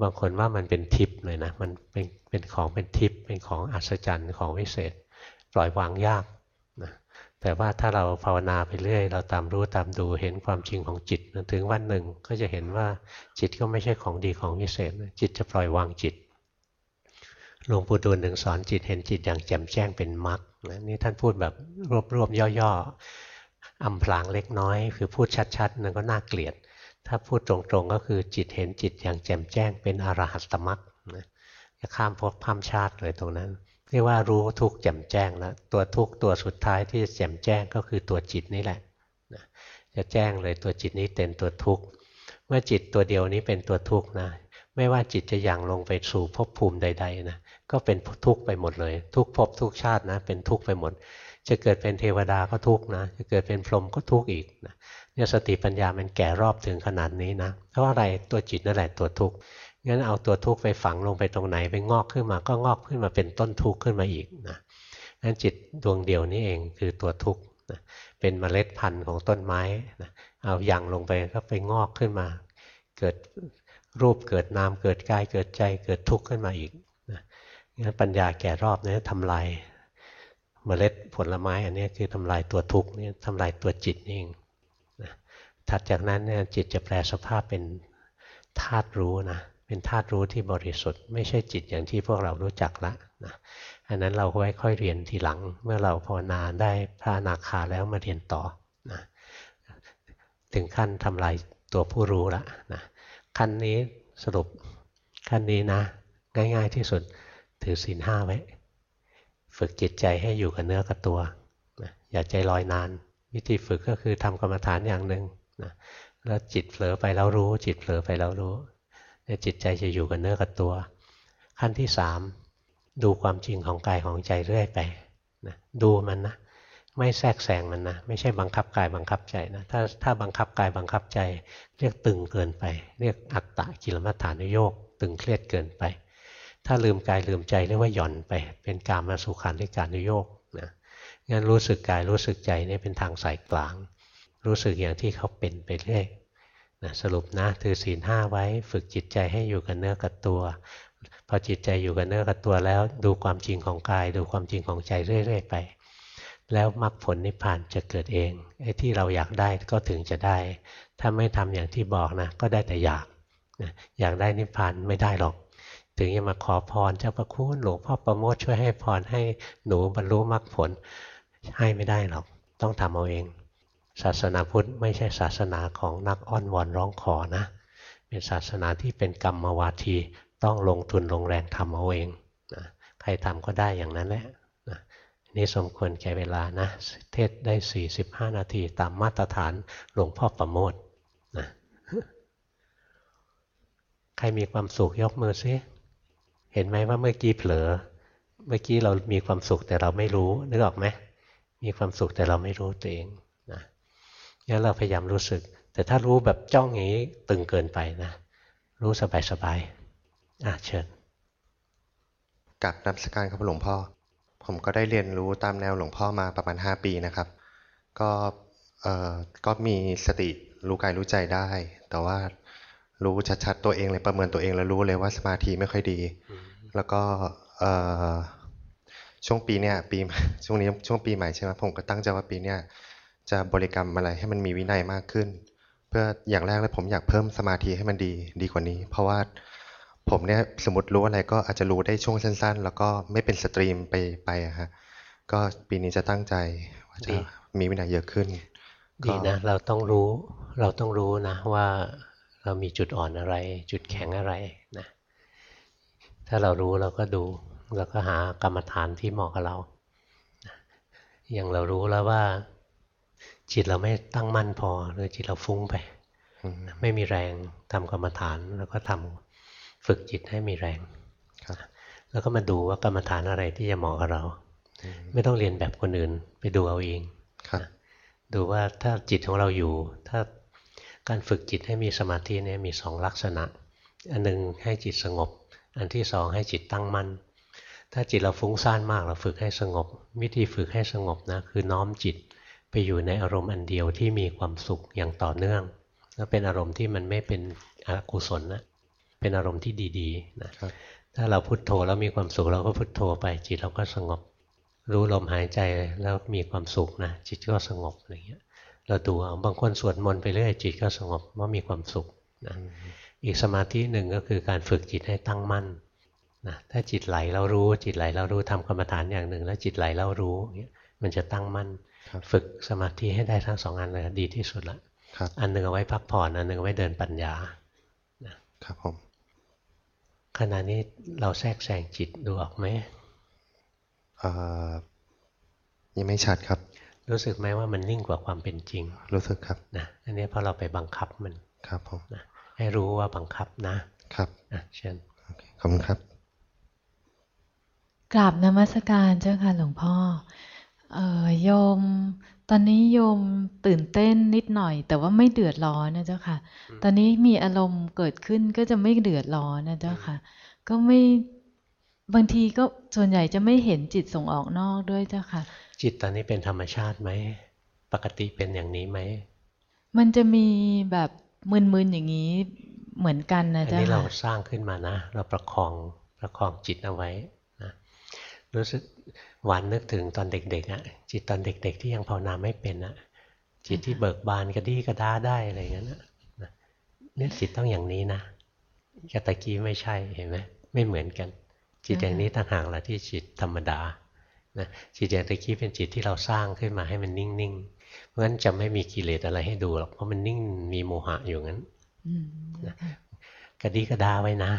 บางคนว่ามันเป็นทิพย์เลยนะ มันเป็น เป็นของเป็นทิพย์เป็นของอัศจรรย์ของวิเศษ ปล่อยวางยากนะแต่ว่าถ้าเราภาวนาไปเรื่อย เราตามรู้ตามดูเห็นความจริงของจิตถึงวันหนึ่งก็จะเห็นว่าจิตก็ไม่ใช่ของดีของวิเศษ จิตจะปล่อยวางจิตหลวงปู่ดูลหนึ่งสอนจิตเห็นจิตอย่างแจ่มแจ้งเป็นมรรคนี่ท่านพูดแบบรวบๆย่อๆอำพลางเล็กน้อย คือพูดชัดๆนั่นก็น่าเกลียด ถ้าพูดตรงๆก็คือจิตเห็นจิตอย่างแจ่มแจ้งเป็นอรหัตมรรค จะข้ามภพข้ามชาติเลยตรงนั้นเรียกว่ารู้ทุกแจ่มแจ้งแล้วตัวทุกตัวสุดท้ายที่จะแจ่มแจ้งก็คือตัวจิตนี่แหละจะแจ้งเลยตัวจิตนี้เป็นตัวทุกข์เมื่อจิตตัวเดียวนี้เป็นตัวทุกข์นะ ไม่ว่าจิตจะยังลงไปสู่ภพภูมิใด ๆนะก็เป็นทุกข์ไปหมดเลย ทุกภพทุกชาตินะเป็นทุกข์ไปหมด จะเกิดเป็นเทวดาก็ทุกข์นะจะเกิดเป็นพรหมก็ทุกข์อีกนะเนี่ยสติปัญญามันแก่รอบถึงขนาดนี้นะเพราะอะไรตัวจิตนั่นแหละตัวทุกข์ งั้นเอาตัวทุกข์ไปฝังลงไปตรงไหนไปงอกขึ้นมาก็งอกขึ้นมาเป็นต้นทุกข์ขึ้นมาอีกนะงั้นจิตดวงเดียวนี้เองคือตัวทุกข์นะเป็นเมล็ดพันธุ์ของต้นไม้นะเอายังลงไปก็ไปงอกขึ้นมา เกิดรูปเกิดนามเกิดกายเกิดใจเกิดทุกข์ขึ้นมาอีกนะงั้นปัญญาแก่รอบนี้ทำลายเมล็ดผลไม้อันนี้คือทำลายตัวทุกข์นี่ทำลายตัวจิตนี่เองถัดจากนั้นเนี่ยจิตจะแปลสภาพเป็นธาตุรู้นะ เป็นธาตุรู้ที่บริสุทธิ์ไม่ใช่จิตอย่างที่พวกเรารู้จักละนะอันนั้นเราไว้ค่อยเรียนทีหลัง เมื่อเราภาวนาได้พระอนาคาแล้วมาเรียนต่อนะถึงขั้นทำลายตัวผู้รู้ละนะขั้นนี้สรุปขั้นนี้นะ ง่าย ๆที่สุดถือศีลห้าไว้ ฝึกจิตใจให้อยู่กับเนื้อกับตัวนะอย่าใจลอยนาน วิธีฝึกก็คือทำกรรมฐานอย่างหนึ่งนะแล้วจิตเผลอไปแล้วรู้ จิตเผลอไปแล้วรู้ จิตใจจะอยู่กับเนื้อกับตัว ขั้นที่สามดูความจริงของกายของใจเรื่อยไปนะดูมันนะไม่แทรกแซงมันนะไม่ใช่บังคับกายบังคับใจนะถ้าถ้าบังคับกายบังคับใจ เรียกตึงเกินไป เรียกอัตตะกิลมัฏฐานโยกตึงเครียดเกินไป ถ้าลืมกายลืมใจเรียกว่าหย่อนไป เป็นการมาสุขันธิการนโยกนะงั้นรู้สึกกายรู้สึกใจนี่เป็นทางสายกลาง รู้สึกอย่างที่เขาเป็นไปเรื่อย นะสรุปนะถือศีลห้าไว้ฝึกจิตใจให้อยู่กับเนื้อกับตัว พอจิตใจอยู่กับเนื้อกับตัวแล้ว ดูความจริงของกาย ดูความจริงของใจเรื่อยๆไป แล้วมรรคผลนิพพานจะเกิดเองไอ้ที่เราอยากได้ก็ถึงจะได้ ถ้าไม่ทำอย่างที่บอกนะ ก็ได้แต่อยากนะอยากได้นิพพานไม่ได้หรอก ถึงจะมาขอพรเจ้าพระคุณหลวงพ่อประโมทช่วยให้พรให้หนูบรรลุมรรคผลให้ไม่ได้หรอก ต้องทำเอาเอง ศาสนาพุทธไม่ใช่ศาสนาของนักอ้อนวอนร้องขอนะ เป็นศาสนาที่เป็นกรรมวาทีต้องลงทุนลงแรงทำเอาเองนะใครทำก็ได้อย่างนั้นแหละนะนี่สมควรแก่เวลานะ เทศได้ 45 นาทีตามมาตรฐานหลวงพ่อประโมทนะใครมีความสุขยกมือซิเห็นไหมว่าเมื่อกี้เผลอ เมื่อกี้เรามีความสุขแต่เราไม่รู้นึกออกไหมมีความสุขแต่เราไม่รู้ตัวเอง งั้นเราพยายามรู้สึก แต่ถ้ารู้แบบจ้องอย่างนี้ตึงเกินไปนะ รู้สบายสบายอะเชิญกับนับสการครับหลวงพ่อ ผมก็ได้เรียนรู้ตามแนวหลวงพ่อมาประมาณ 5 ปีนะครับ ก็เอ่อก็มีสติรู้กายรู้ใจได้ แต่ว่ารู้ชัดๆตัวเองเลยประเมินตัวเองแล้วรู้เลยว่าสมาธิไม่ค่อยดี แล้วก็เอ่อช่วงปีเนี้ยปีช่วงนี้ช่วงปีใหม่ใช่ไหมผมก็ตั้งใจว่าปีเนี้ย จะบริกรรมอะไรให้มันมีวินัยมากขึ้น เพื่ออย่างแรกเลยผมอยากเพิ่มสมาธิให้มันดีดีกว่านี้ เพราะว่าผมเนี่ยสมมติรู้อะไรก็อาจจะรู้ได้ช่วงสั้น ๆ แล้วก็ไม่เป็นสตรีมไปไปอะฮะก็ปีนี้จะตั้งใจว่าจะมีวินัยเยอะขึ้นดีนะเราต้องรู้เราต้องรู้นะว่าเรามีจุดอ่อนอะไร จุดแข็งอะไรนะถ้าเรารู้เราก็ดูแล้วก็หากรรมฐานที่เหมาะกับเรา อย่างเรารู้แล้วว่า จิตเราไม่ตั้งมั่นพอหรือจิตเราฟุ้งไปอืมไม่มีแรงทำกรรมฐานแล้วก็ทำฝึกจิตให้มีแรงครับแล้วก็มาดูว่ากรรมฐานอะไรที่จะเหมาะกับเรา ไม่ต้องเรียนแบบคนอื่น ไปดูเอาเองครับดูว่าถ้าจิตของเราอยู่ ถ้าการฝึกจิตให้มีสมาธิเนี่ยมีสองลักษณะ อันหนึงให้จิตสงบ อันที่สองให้จิตตั้งมั่นถ้าจิตเราฟุ้งซ่านมากเราฝึกให้สงบ วิธีฝึกให้สงบนะคือน้อมจิต ไปอยู่ในอารมณ์อันเดียวที่มีความสุขอย่างต่อเนื่องแล้วเป็นอารมณ์ที่มันไม่เป็นอกุศลนะเป็นอารมณ์ที่ดีๆนะครับถ้าเราพุโทโธแล้วมีความสุขเราก็พุโทโธไปจิตเราก็สงบ รู้ลมหายใจแล้วมีความสุขนะจิตก็สงบอะไรเงี้ยเราดูเอาบางคนสวดมนต์ไปเรื่อยจิตก็สงบว่ามีความสุขนะอีกสมาธิหนึ่งก็คือการฝึกจิตให้ตั้งมั่นนะถ้าจิตไหลเรารู้จิตไหลเรารู้ทำกรรมฐานอย่างหนึ่ง แล้วจิตไหลเรารู้เงี้ยมันจะตั้งมั่นครับ ฝึกสมาธิให้ได้ทั้งสองอันเลยดีที่สุดละครับอันหนึ่งเอาไว้พักผ่อนอันหนึ่งเอาไว้เดินปัญญาครับผมขณะนี้เราแทรกแซงจิตดูออกไหมเอ่อยังไม่ชัดครับ รู้สึกไหมว่ามันนิ่งกว่าความเป็นจริง รู้สึกครับนะอันนี้เพราะเราไปบังคับมันครับผมนะให้รู้ว่าบังคับนะครับอะเช่นโอเคขอบคุณครับกราบนมัสการเจ้าค่ะหลวงพ่อ เอ่อโยม ตอนนี้โยมตื่นเต้นนิดหน่อย แต่ว่าไม่เดือดร้อนนะเจ้าค่ะ ตอนนี้มีอารมณ์เกิดขึ้นก็จะไม่เดือดร้อนนะเจ้าค่ะ ก็ไม่บางทีก็ส่วนใหญ่จะไม่เห็นจิตส่งออกนอกด้วยเจ้าค่ะ จิตตอนนี้เป็นธรรมชาติไหมปกติเป็นอย่างนี้ไหมมันจะมีแบบมึนๆอย่างนี้เหมือนกันนะอันเจ้านี้เราค่ะสร้างขึ้นมานะ เราประคองประคองจิตเอาไว้นะรู้สึก หวานนึกถึงตอนเด็กๆอะ่ะจิตตอนเด็ก ๆ ที่ยังภาวนาไม่เป็นอะ่ะจิตที่เบิกบานกระดี้กระด้าได้อะไรอย่างนั้นน่ะนะเนี่ยจิตต้องอย่างนี้นะกตะกี้ไม่ใช่เห็นไหมไม่เหมือนกัน จิตอย่างนี้ต่างหากละที่จิตธรรมดานะจิตอย่างตะกี้เป็นจิตที่เราสร้างขึ้นมาให้มันนิ่งๆ เพราะฉะนั้นจะไม่มีกิเลสอะไรให้ดูหรอกเพราะมันนิ่งมีโมหะอยู่งั้นอืมเจ้าค่ะกระดี้กระด้าไว้นะ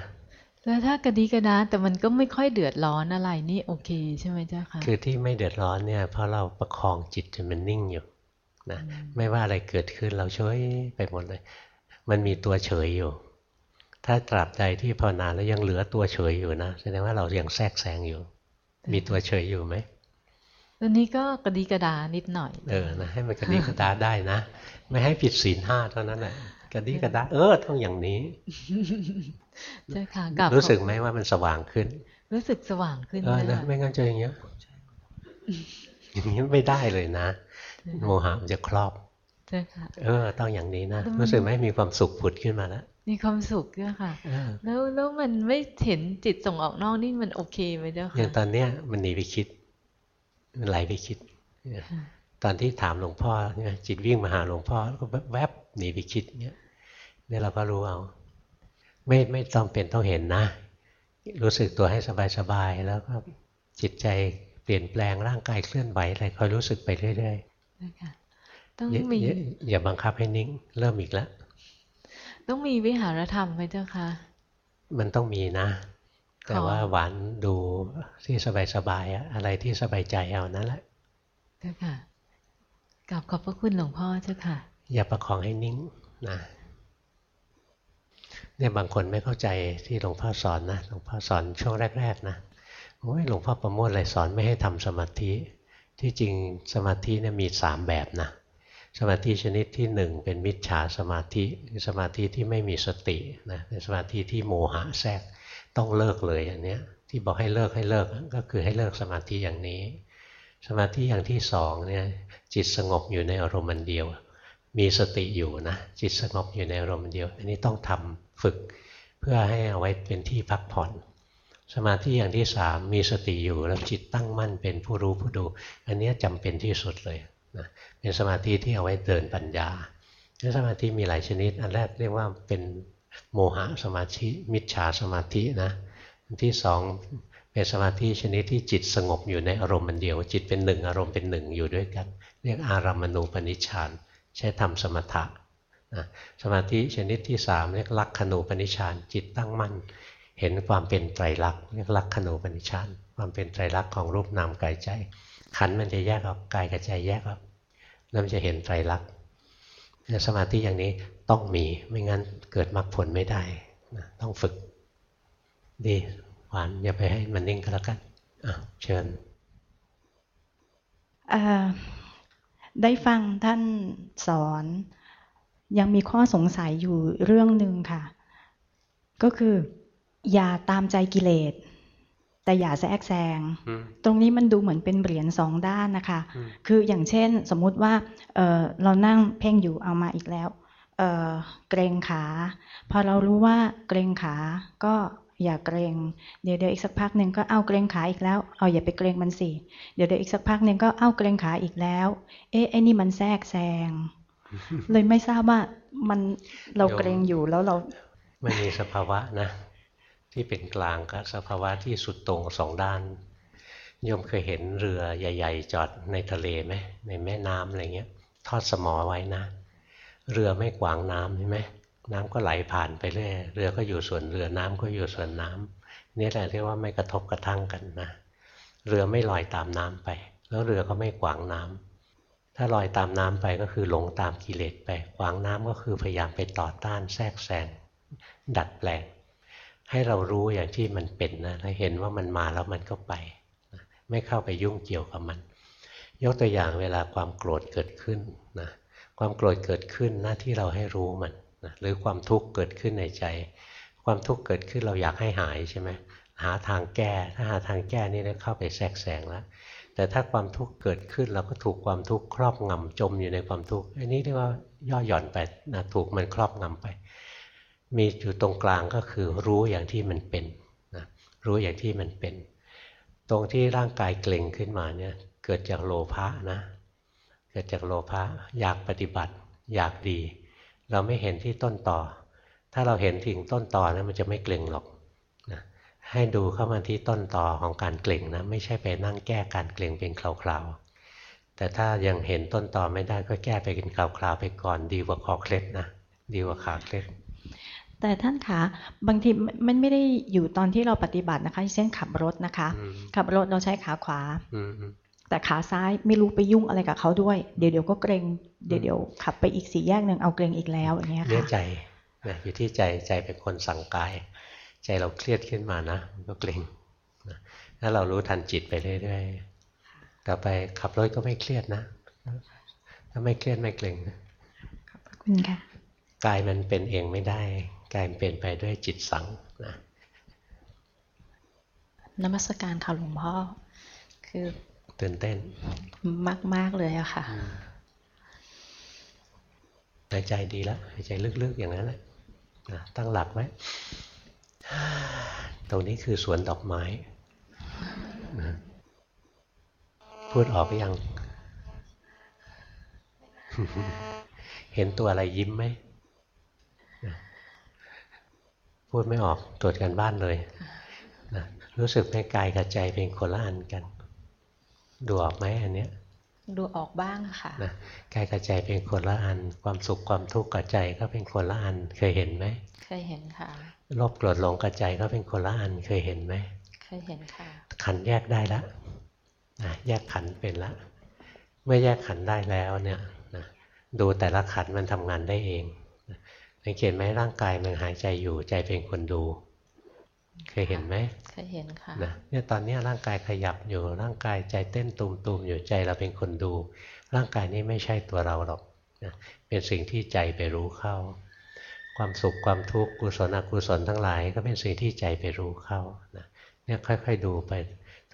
แล้วถ้ากระดีกระดาแต่มันก็ไม่ค่อยเดือดร้อนอะไรนี่โอเค ใช่ไหมเจ้าค่ะคือที่ไม่เดือดร้อนเนี่ย เพราะเราประคองจิตจนมันนิ่งอยู่นะไม่ว่าอะไรเกิดขึ้นเราเฉยไปหมดเลย มันมีตัวเฉยอยู่ ถ้าตราบใดที่ภาวนาแล้วยังเหลือตัวเฉยอยู่นะแสดงว่าเรายังแทรกแซงอยู่ มีตัวเฉยอยู่ไหมตอนนี้ก็กระดีกระดานิดหน่อย เออนะให้มันกระดี้กระดาได้นะ ไม่ให้ผิดศีลห้าเท่านั้นแหละกระดี้กระดาเออต้องอย่างนี้ เจ้าค่ะกลับรู้สึกไหมว่ามันสว่างขึ้น รู้สึกสว่างขึ้นเออเจ้านะค่ะไม่งั้นจะอย่างเงี้ยอย่างนี้ไม่ได้เลยนะ โมหะมันจะครอบเจ้าค่ะเออ ต้องอย่างนี้นะแล้วมันรู้สึกไหมมีความสุขผุดขึ้นมาแล้วมีความสุขเจ้าค่ะเออแล้วแล้วมันไม่เห็นจิตส่งออกนอกนี่มันโอเคไหมเจ้าอค่ะย่างตอนเนี้ยมันหนีไปคิด มันไหลไปคิดค่ะตอนที่ถามหลวงพ่อเนี่ยจิตวิ่งมาหาหลวงพ่อแล้วก็แวบๆหนีไปคิดเนี่ยเนี่ยเราก็รู้เอา ไม่ไม่ต้องเป็นต้องเห็นนะ รู้สึกตัวให้สบายๆแล้วก็จิตใจเปลี่ยนแปลงร่างกายเคลื่อนไหวอะไรคอยรู้สึกไปเรื่อยเจ้าค่ะต้องๆอย่ามีอย่าอย่าบังคับให้นิ่ง เริ่มอีกแล้วต้องมีวิหารธรรมไหมเจ้าค่ะมันต้องมีนะ แต่ขอว่าหวานดูที่สบายๆอะอะไรที่สบายใจเอานั่นแหละเจ้าค่ะกราบขอบพระคุณหลวงพ่อเจ้าค่ะ อย่าประคองให้นิ่งนะ เนี่ยบางคนไม่เข้าใจที่หลวงพ่อสอนนะหลวงพ่อสอนช่วงแรก ๆ นะโอ้ยหลวงพ่อประโมทอะไรสอนไม่ให้ทำสมาธิ ที่จริงสมาธิเนี่ยมีสามแบบนะสมาธิชนิดที่หนึ่งเป็นมิจฉาสมาธิคือสมาธิที่ไม่มีสตินะเป็นสมาธิที่โมหะแทรกต้องเลิกเลยอันเนี้ยที่บอกให้เลิกให้เลิกก็คือให้เลิกสมาธิอย่างนี้ สมาธิอย่างที่สองเนี่ยจิตสงบอยู่ในอารมณ์เดียว มีสติอยู่นะจิตสงบอยู่ในอารมณ์เดียว อันนี้ต้องทำฝึกเพื่อให้เอาไว้เป็นที่พักผ่อน สมาธิอย่างที่สามมีสติอยู่แล้วจิตตั้งมั่นเป็นผู้รู้ผู้ดู อันนี้ยจำเป็นที่สุดเลยนะเป็นสมาธิที่เอาไว้เดินปัญญาแล้วสมาธิมีหลายชนิด อันแรกเรียกว่าเป็นโมหะสมาธิมิจฉาสมาธินะอันที่สองเป็นสมาธิชนิดที่จิตสงบอยู่ในอารมณ์มันเดียว จิตเป็นหนึ่งอารมณ์เป็นหนึ่งอยู่ด้วยกัน เรียกอารามณูปนิชฌาน ใช้ทำสมถะนะสมาธิชนิดที่สามเรียกลักขณูปนิชฌานจิตตั้งมั่น เห็นความเป็นไตรลักษณ์เรียกลักขณูปนิชฌานความเป็นไตรลักษณ์ของรูปนามกายใจ ขันมันจะแยกออกกายกับใจแยกออกแล้วมันจะเห็นไตรลักษณ์สมาธิอย่างนี้ต้องมีไม่งั้นเกิดมรรคผลไม่ได้นะต้องฝึก ดีหวานอย่าไปให้มันนิ่งก็แล้วกันเชิญ ได้ฟังท่านสอน ยังมีข้อสงสัยอยู่เรื่องหนึ่งค่ะ ก็คือ อย่าตามใจกิเลส แต่อย่าแทรกแซง ตรงนี้มันดูเหมือนเป็นเหรียญสองด้านนะคะ คืออย่างเช่นสมมุติว่าเเรานั่งเพ่งอยู่เอามาอีกแล้วเเกรงขา พอเรารู้ว่าเกรงขาก็ อย่าเกรง เดี๋ยวเดี๋ยวอีกสักพักหนึ่งก็เอาเกรงขาอีกแล้ว เอาอย่าไปเกรงมันสิ เดี๋ยวเดี๋ยวอีกสักพักหนึ่งก็เอาเกรงขาอีกแล้ว เอ๊ะไอ้นี่มันแทรกแซง เลยไม่ทราบว่ามันเราเกรงอยู่แล้วเรา มันมีสภาวะนะ ที่เป็นกลางกับสภาวะที่สุดตรงสองด้านโยมเคยเห็นเรือใหญ่ ๆ จอดในทะเลไหมในแม่น้ำอะไรเงี้ย ทอดสมอไว้นะ เรือไม่ขวางน้ำใช่ไหม น้ำก็ไหลผ่านไปเรื่อยเรือก็อยู่ส่วนเรือน้ำก็อยู่ส่วนน้ำนี่แหละเรียกว่าไม่กระทบกระทั่งกันนะ เรือไม่ลอยตามน้ำไป แล้วเรือก็ไม่ขวางน้ำถ้าลอยตามน้ำไปก็คือหลงตามกิเลสไปขวางน้ำก็คือพยายามไปต่อต้านแทรกแซงดัดแปลง ให้เรารู้อย่างที่มันเป็นนะแล้วเห็นว่ามันมาแล้วมันก็ไป ไม่เข้าไปยุ่งเกี่ยวกับมัน ยกตัวอย่างเวลาความโกรธเกิดขึ้นนะความโกรธเกิดขึ้นหน้าที่เราให้รู้มัน นะหรือความทุกข์เกิดขึ้นในใจ ความทุกข์เกิดขึ้นเราอยากให้หายใช่ไหมหาทางแก้ ถ้าหาทางแก้นี่ได้เข้าไปแทรกแซงแล้วแต่ถ้าความทุกข์เกิดขึ้นเราก็ถูกความทุกข์ครอบงำจมอยู่ในความทุกข์อันนี้เรียกว่าย่อหย่อนไปนะถูกมันครอบงำไป มีอยู่ตรงกลางก็คือรู้อย่างที่มันเป็นนะรู้อย่างที่มันเป็น ตรงที่ร่างกายเกร็งขึ้นมาเนี่ยเกิดจากโลภะนะ เกิดจากโลภะอยากปฏิบัติ อยากดี เราไม่เห็นที่ต้นต่อ ถ้าเราเห็นถึงต้นต่อนะมันจะไม่เกร็งหรอกนะให้ดูเข้ามาที่ต้นต่อของการเกร็งนะไม่ใช่ไปนั่งแก้การเกร็งเป็นคราวๆแต่ถ้ายังเห็นต้นต่อไม่ได้ก็แก้ไปเป็นคราวๆไปก่อนดีกว่าคอเคล็ดนะดีกว่าขาเคล็ดแต่ท่านคะบางทีมันไม่ได้อยู่ตอนที่เราปฏิบัตินะคะเช่นขับรถนะคะ ขับรถเราใช้ขาขวา แต่ขาซ้ายไม่รู้ไปยุ่งอะไรกับเขาด้วย เดี๋ยวเดี๋ยวก็เกรงเดี๋ยวเดี๋ยวขับไปอีกสี่แยกหนึ่งเอาเกรงอีกแล้วอย่างเงี้ยค่ะเรื่องใจนะอยู่ที่ใจใจเป็นคนสั่งกาย ใจเราเครียดขึ้นมานะก็เกรงถ้าเรารู้ทันจิตไปเรื่อยๆต่อไปขับรถก็ไม่เครียดนะ ถ้าไม่เครียดไม่เกรงขอบคุณค่ะกายมันเป็นเองไม่ได้กายเป็นไปด้วยจิตสังนะนมัสการค่ะหลวงพ่อคือ ตื่นเต้น มากมากเลยอะค่ะหายใจดีแล้วหายใจลึกๆอย่างนั้นแหละตั้งหลักไว้ตรงนี้คือสวนดอกไม้พูดออกยัง เห็นตัวอะไรยิ้มไหม พูดไม่ออกตรวจกันบ้านเลยนะรู้สึกไหมกายกับใจเป็นคนละอันกัน ดูออกไหมอันเนี้ยดูออกบ้างค่ะนะกายกับใจเป็นคนละอัน ความสุขความทุกข์กับใจก็เป็นคนละอัน เคยเห็นไหมเคยเห็นค่ะโลภโกรธหลงกับใจก็เป็นคนละอัน เคยเห็นไหมเคยเห็นค่ะ ขันแยกได้แล้วนะแยกขันเป็นละ เมื่อแยกขันได้แล้วเนี่ยนะดูแต่ละขันมันทำงานได้เองสังเกตไหมร่างกายมันหายใจอยู่ใจเป็นคนดู เคยเห็นไหมเคยเห็นค่ะนะเนี่ยตอนนี้ร่างกายขยับอยู่ร่างกายใจเต้นตุมๆอยู่ใจเราเป็นคนดู ร่างกายนี้ไม่ใช่ตัวเราหรอกนะเป็นสิ่งที่ใจไปรู้เข้า ความสุขความทุกข์กุศลอกุศลทั้งหลาย ก็เป็นสิ่งที่ใจไปรู้เข้านะเนี่ยค่อยๆดูไป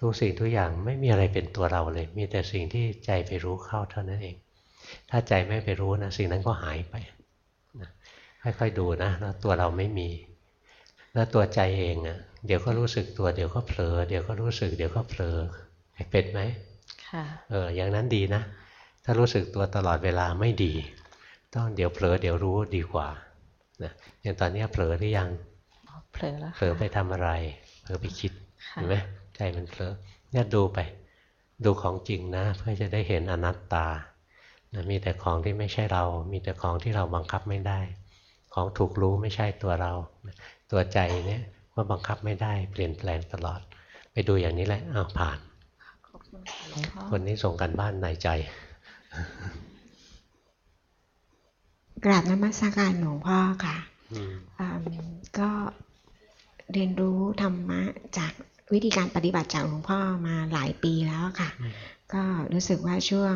ทุกสิ่งทุกอย่างไม่มีอะไรเป็นตัวเราเลย มีแต่สิ่งที่ใจไปรู้เข้าเท่านั้นเอง ถ้าใจไม่ไปรู้นะสิ่งนั้นก็หายไปค่อยๆดูนะแล้วตัวเราไม่มี แล้วตัวใจเองอะ เดี๋ยวก็รู้สึกตัวเดี๋ยวก็เผลอ เดี๋ยวก็รู้สึก เดี๋ยวก็เผลอเป็นไหมค่ะเอออย่างนั้นดีนะ ถ้ารู้สึกตัวตลอดเวลาไม่ดี ต้องเดี๋ยวเผลอเดี๋ยวรู้ดีกว่านะอย่างตอนเนี้ยเผลอหรือยังเผลอแล้วเผลอไปทำอะไรเผลอไปคิดค่ะเห็นไหมใจมันเผลอเนี่ยดูไป ดูของจริงนะ เพื่อจะได้เห็นอนัตตานะมีแต่ของที่ไม่ใช่เรา มีแต่ของที่เราบังคับไม่ได้ ของถูกรู้ไม่ใช่ตัวเรา ตัวใจเนี่ย ว่าบังคับไม่ได้เปลี่ยนแปลงตลอด ไปดูอย่างนี้แหละอ้าวผ่านขอบคุณค่ะหลวงพ่อคนนี้ส่งกันบ้านในใจ กราบนมัสการหลวงพ่อค่ะอืมอืมก็เรียนรู้ธรรมะจากวิธีการปฏิบัติจากหลวงพ่อมาหลายปีแล้วค่ะ ก็รู้สึกว่าช่วง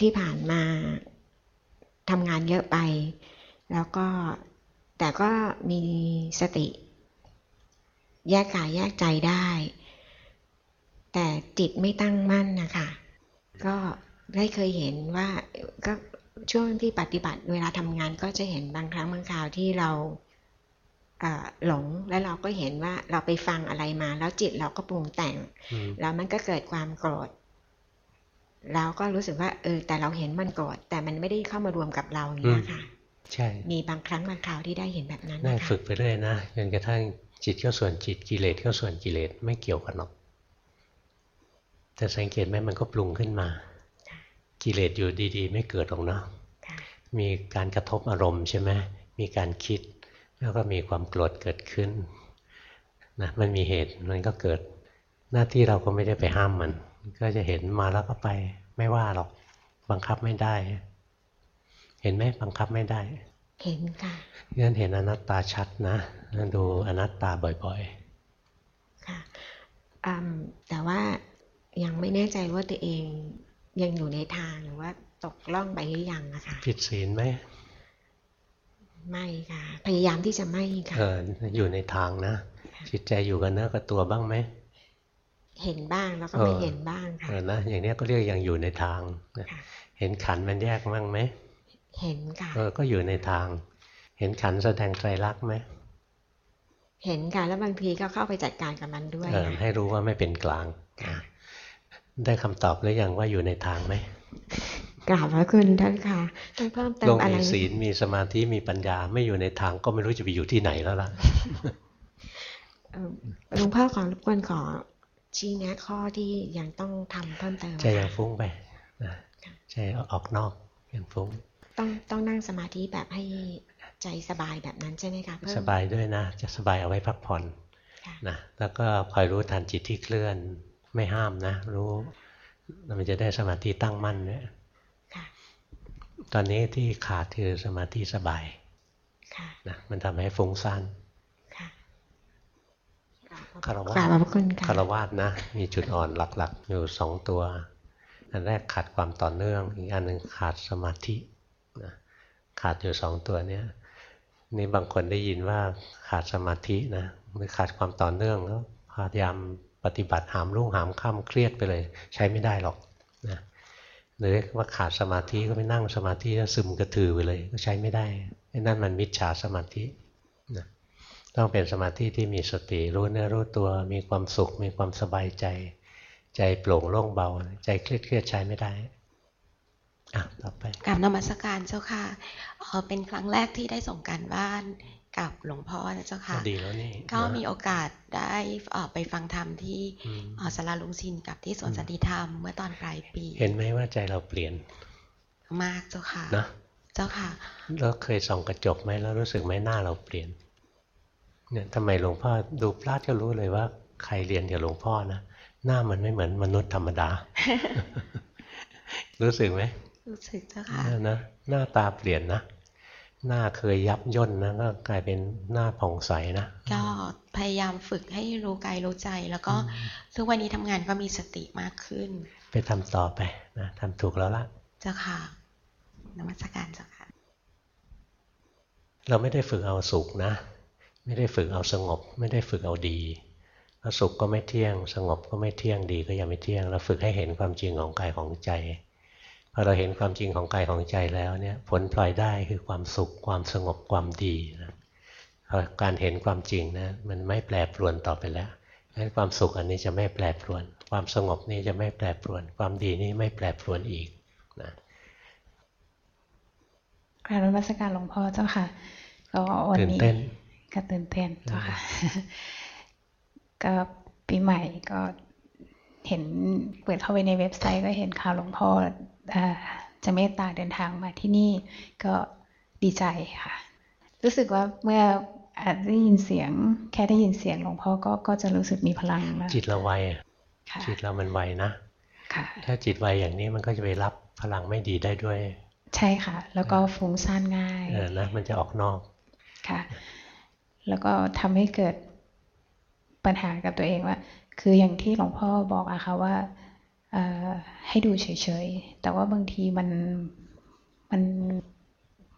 ที่ผ่านมาทำงานเยอะไป แล้วก็แต่ก็มีสติ แยกกายแยกใจได้ แต่จิตไม่ตั้งมั่นนะคะก็ได้เคยเห็นว่าก็ช่วงที่ปฏิบัติเวลาทำงานก็จะเห็นบางครั้งบางคราวที่เราเอ่อหลงแล้วเราก็เห็นว่าเราไปฟังอะไรมา แล้วจิตเราก็ปรุงแต่งอืมแล้วมันก็เกิดความโกรธแล้วก็รู้สึกว่าเออแต่เราเห็นมันโกรธแต่มันไม่ได้เข้ามารวมกับเราอย่างนี้ยค่ะ ใช่ มีบางครั้งบางคราวที่ได้เห็นแบบนั้นนั่งนะคะฝึกไปเรื่อยนะจนกระทั่ง จิตเข้าส่วนจิตกิเลสเข้าส่วนกิเลสไม่เกี่ยวกันหรอกแต่สังเกตไหมมันก็ปรุงขึ้นมา กิเลสอยู่ดีๆ ไม่เกิดหรอกเนาะค่ะมีการกระทบอารมณ์ใช่ไหมมีการคิด แล้วก็มีความโกรธเกิดขึ้นนะมันมีเหตุมันก็เกิดหน้าที่เราก็ไม่ได้ไปห้ามมัน ก็จะเห็นมาแล้วก็ไปไม่ว่าหรอกบังคับไม่ได้ เห็นไหมบังคับไม่ได้ เห็นค่ะงั้นเห็นอนัตตาชัดนะงั้น ดูอนัตตาบ่อยค่ะอืมแต่ว่ายังไม่แน่ใจว่าตัวเองยังอยู่ในทางหรือว่าตกล่องไปหรือยังนะคะๆผิดศีลไหมไม่ค่ะ พยายามที่จะไม่ค่ะเอออยู่ในทางนะจิตใจอยู่กับเนื้อกับตัวบ้างไหมเห็นบ้างแล้วก็เออไม่เห็นบ้างค่ะเออนะอย่างเนี้ยก็เรียกยังอยู่ในทางนะค่ะเห็นขันธ์มันแยกบ้างไหมเห็นค่ะเออก็อยู่ในทาง เห็นขันธ์แสดงไตรลักษณ์ไหม เห็นค่ะแล้วบางทีก็เข้าไปจัดการกับมันด้วยเออค่ะให้รู้ว่าไม่เป็นกลางค่ะได้คำตอบหรือยังว่าอยู่ในทางไหมกราบพระคุณท่านค่ะต้องเพิ่มเติลมงอะไรมีศีลมีสมาธิมีปัญญาไม่อยู่ในทางก็ไม่รู้จะไปอยู่ที่ไหนแล้วล่ะเอ่อหลวงพ่อขอรบกวนขอชี้แนะข้อที่ยังต้องทำเพิ่มเติมใจยังค่ะฟุ้งไปนะใจออกนอกยังฟุ้งต้องต้องนั่งสมาธิแบบให้ ใจสบายแบบนั้นใช่ไหมคะเพิ่มสบายด้วยนะ จะสบายเอาไว้พักผ่อนค่ะนะแล้วก็คอยรู้ทันจิตที่เคลื่อนไม่ห้ามนะ รู้มันจะได้สมาธิตั้งมั่นเนี่ยค่ะตอนนี้ที่ขาดคือสมาธิสบายค่ะนะมันทำให้ฟุ้งซ่านค่ะคารวะกราบขอบพระคุณค่ะคารวาสนะ มีจุดอ่อนหลักๆ อยู่สองตัว อันแรกขาดความต่อเนื่อง อีกอันหนึ่งขาดสมาธินะขาดอยู่สองตัวเนี้ย นี่บางคนได้ยินว่าขาดสมาธินะหรือขาดความต่อเนื่องแล้วพยายามปฏิบัติหามรุ่งหามค่ำเครียดไปเลย ใช้ไม่ได้หรอกนะหรือว่าขาดสมาธิก็ไปนั่งสมาธิแล้วซึมกระถือไปเลย ก็ใช้ไม่ได้นั่นมันมิจฉาสมาธินะต้องเป็นสมาธิที่มีสติรู้เนื้อรู้ตัวมีความสุข มีความสบายใจ ใจโปร่งโล่งเบา ใจเครียดเครียดใช้ไม่ได้ ต่อไปกราบนมัสการเจ้าค่ะเออเป็นครั้งแรกที่ได้ส่งการบ้านกับหลวงพ่อนะเจ้าค่ะดีแล้วนี่ก็นะมีโอกาสได้เอ่อไปฟังธรรมที่อืมเอ่อสาราลุงชินกับที่สวนอืมสันติธรรมเมื่อตอนปลายปี เห็นไหมว่าใจเราเปลี่ยน มากเจ้าค่ะนะเจ้าค่ะแล้วเคยส่องกระจกไหมแล้วรู้สึกไหมหน้าเราเปลี่ยนเนี่ยทำไมหลวงพ่อดูพลาดก็รู้เลยว่า ใครเรียนกับหลวงพ่อนะหน้ามันไม่เหมือนมนุษย์ธรรมดา รู้สึกไหม รู้สึกเจ้าค่ะเนี่ยนะหน้าตาเปลี่ยนนะ หน้าเคยยับย่นนะก็กลายเป็นหน้าผ่องใสนะก็พยายามฝึกให้รู้กายรู้ใจ แล้วก็ทุกวันนี้ทำงานก็มีสติมากขึ้น ไปทำต่อไปนะทำถูกแล้วละเจ้าค่ะนมัสการเจ้าค่ะ เราไม่ได้ฝึกเอาสุขนะ ไม่ได้ฝึกเอาสงบ ไม่ได้ฝึกเอาดีเพราะสุขก็ไม่เที่ยง สงบก็ไม่เที่ยงดีก็ยังไม่เที่ยง เราฝึกให้เห็นความจริงของกายของใจ พอเราเห็นความจริงของกายของใจแล้วเนี่ยผลพลอยได้คือความสุขความสงบความดีนะพอการเห็นความจริงนะมันไม่แปรปรวนต่อไปแล้วงั้นความสุขอันนี้จะไม่แปรปรวน ความสงบนี้จะไม่แปรปรวน ความดีนี้ไม่แปรปรวนอีกนะกราบนมัสการหลวงพ่อเจ้าค่ะก็วันตื่นนี้เต้นก็ตื่นเต้นเจ้าค่ะก็ปีใหม่ก็ เห็นเปิดเข้าไปในเว็บไซต์ก็เห็นข่าวหลวงพ่อเอ่อจะเมตตาเดินทางมาที่นี่ก็ดีใจค่ะ รู้สึกว่าเมื่ออาจได้ยินเสียง แค่ได้ยินเสียงหลวงพ่อก็ก็จะรู้สึกมีพลังแล้วจิตเราไวอะค่ะจิตเรามันไวนะค่ะถ้าจิตไวอย่างนี้มันก็จะไปรับพลังไม่ดีได้ด้วย ใช่ค่ะ แล้วก็ฟุ้งซ่านง่ายเออนะมันจะออกนอกค่ะ แล้วก็ทำให้เกิดปัญหากับตัวเองว่า คืออย่างที่หลวงพ่อบอกอะค่ะว่าเอ่อให้ดูเฉยๆ แต่ว่าบางทีมันมัน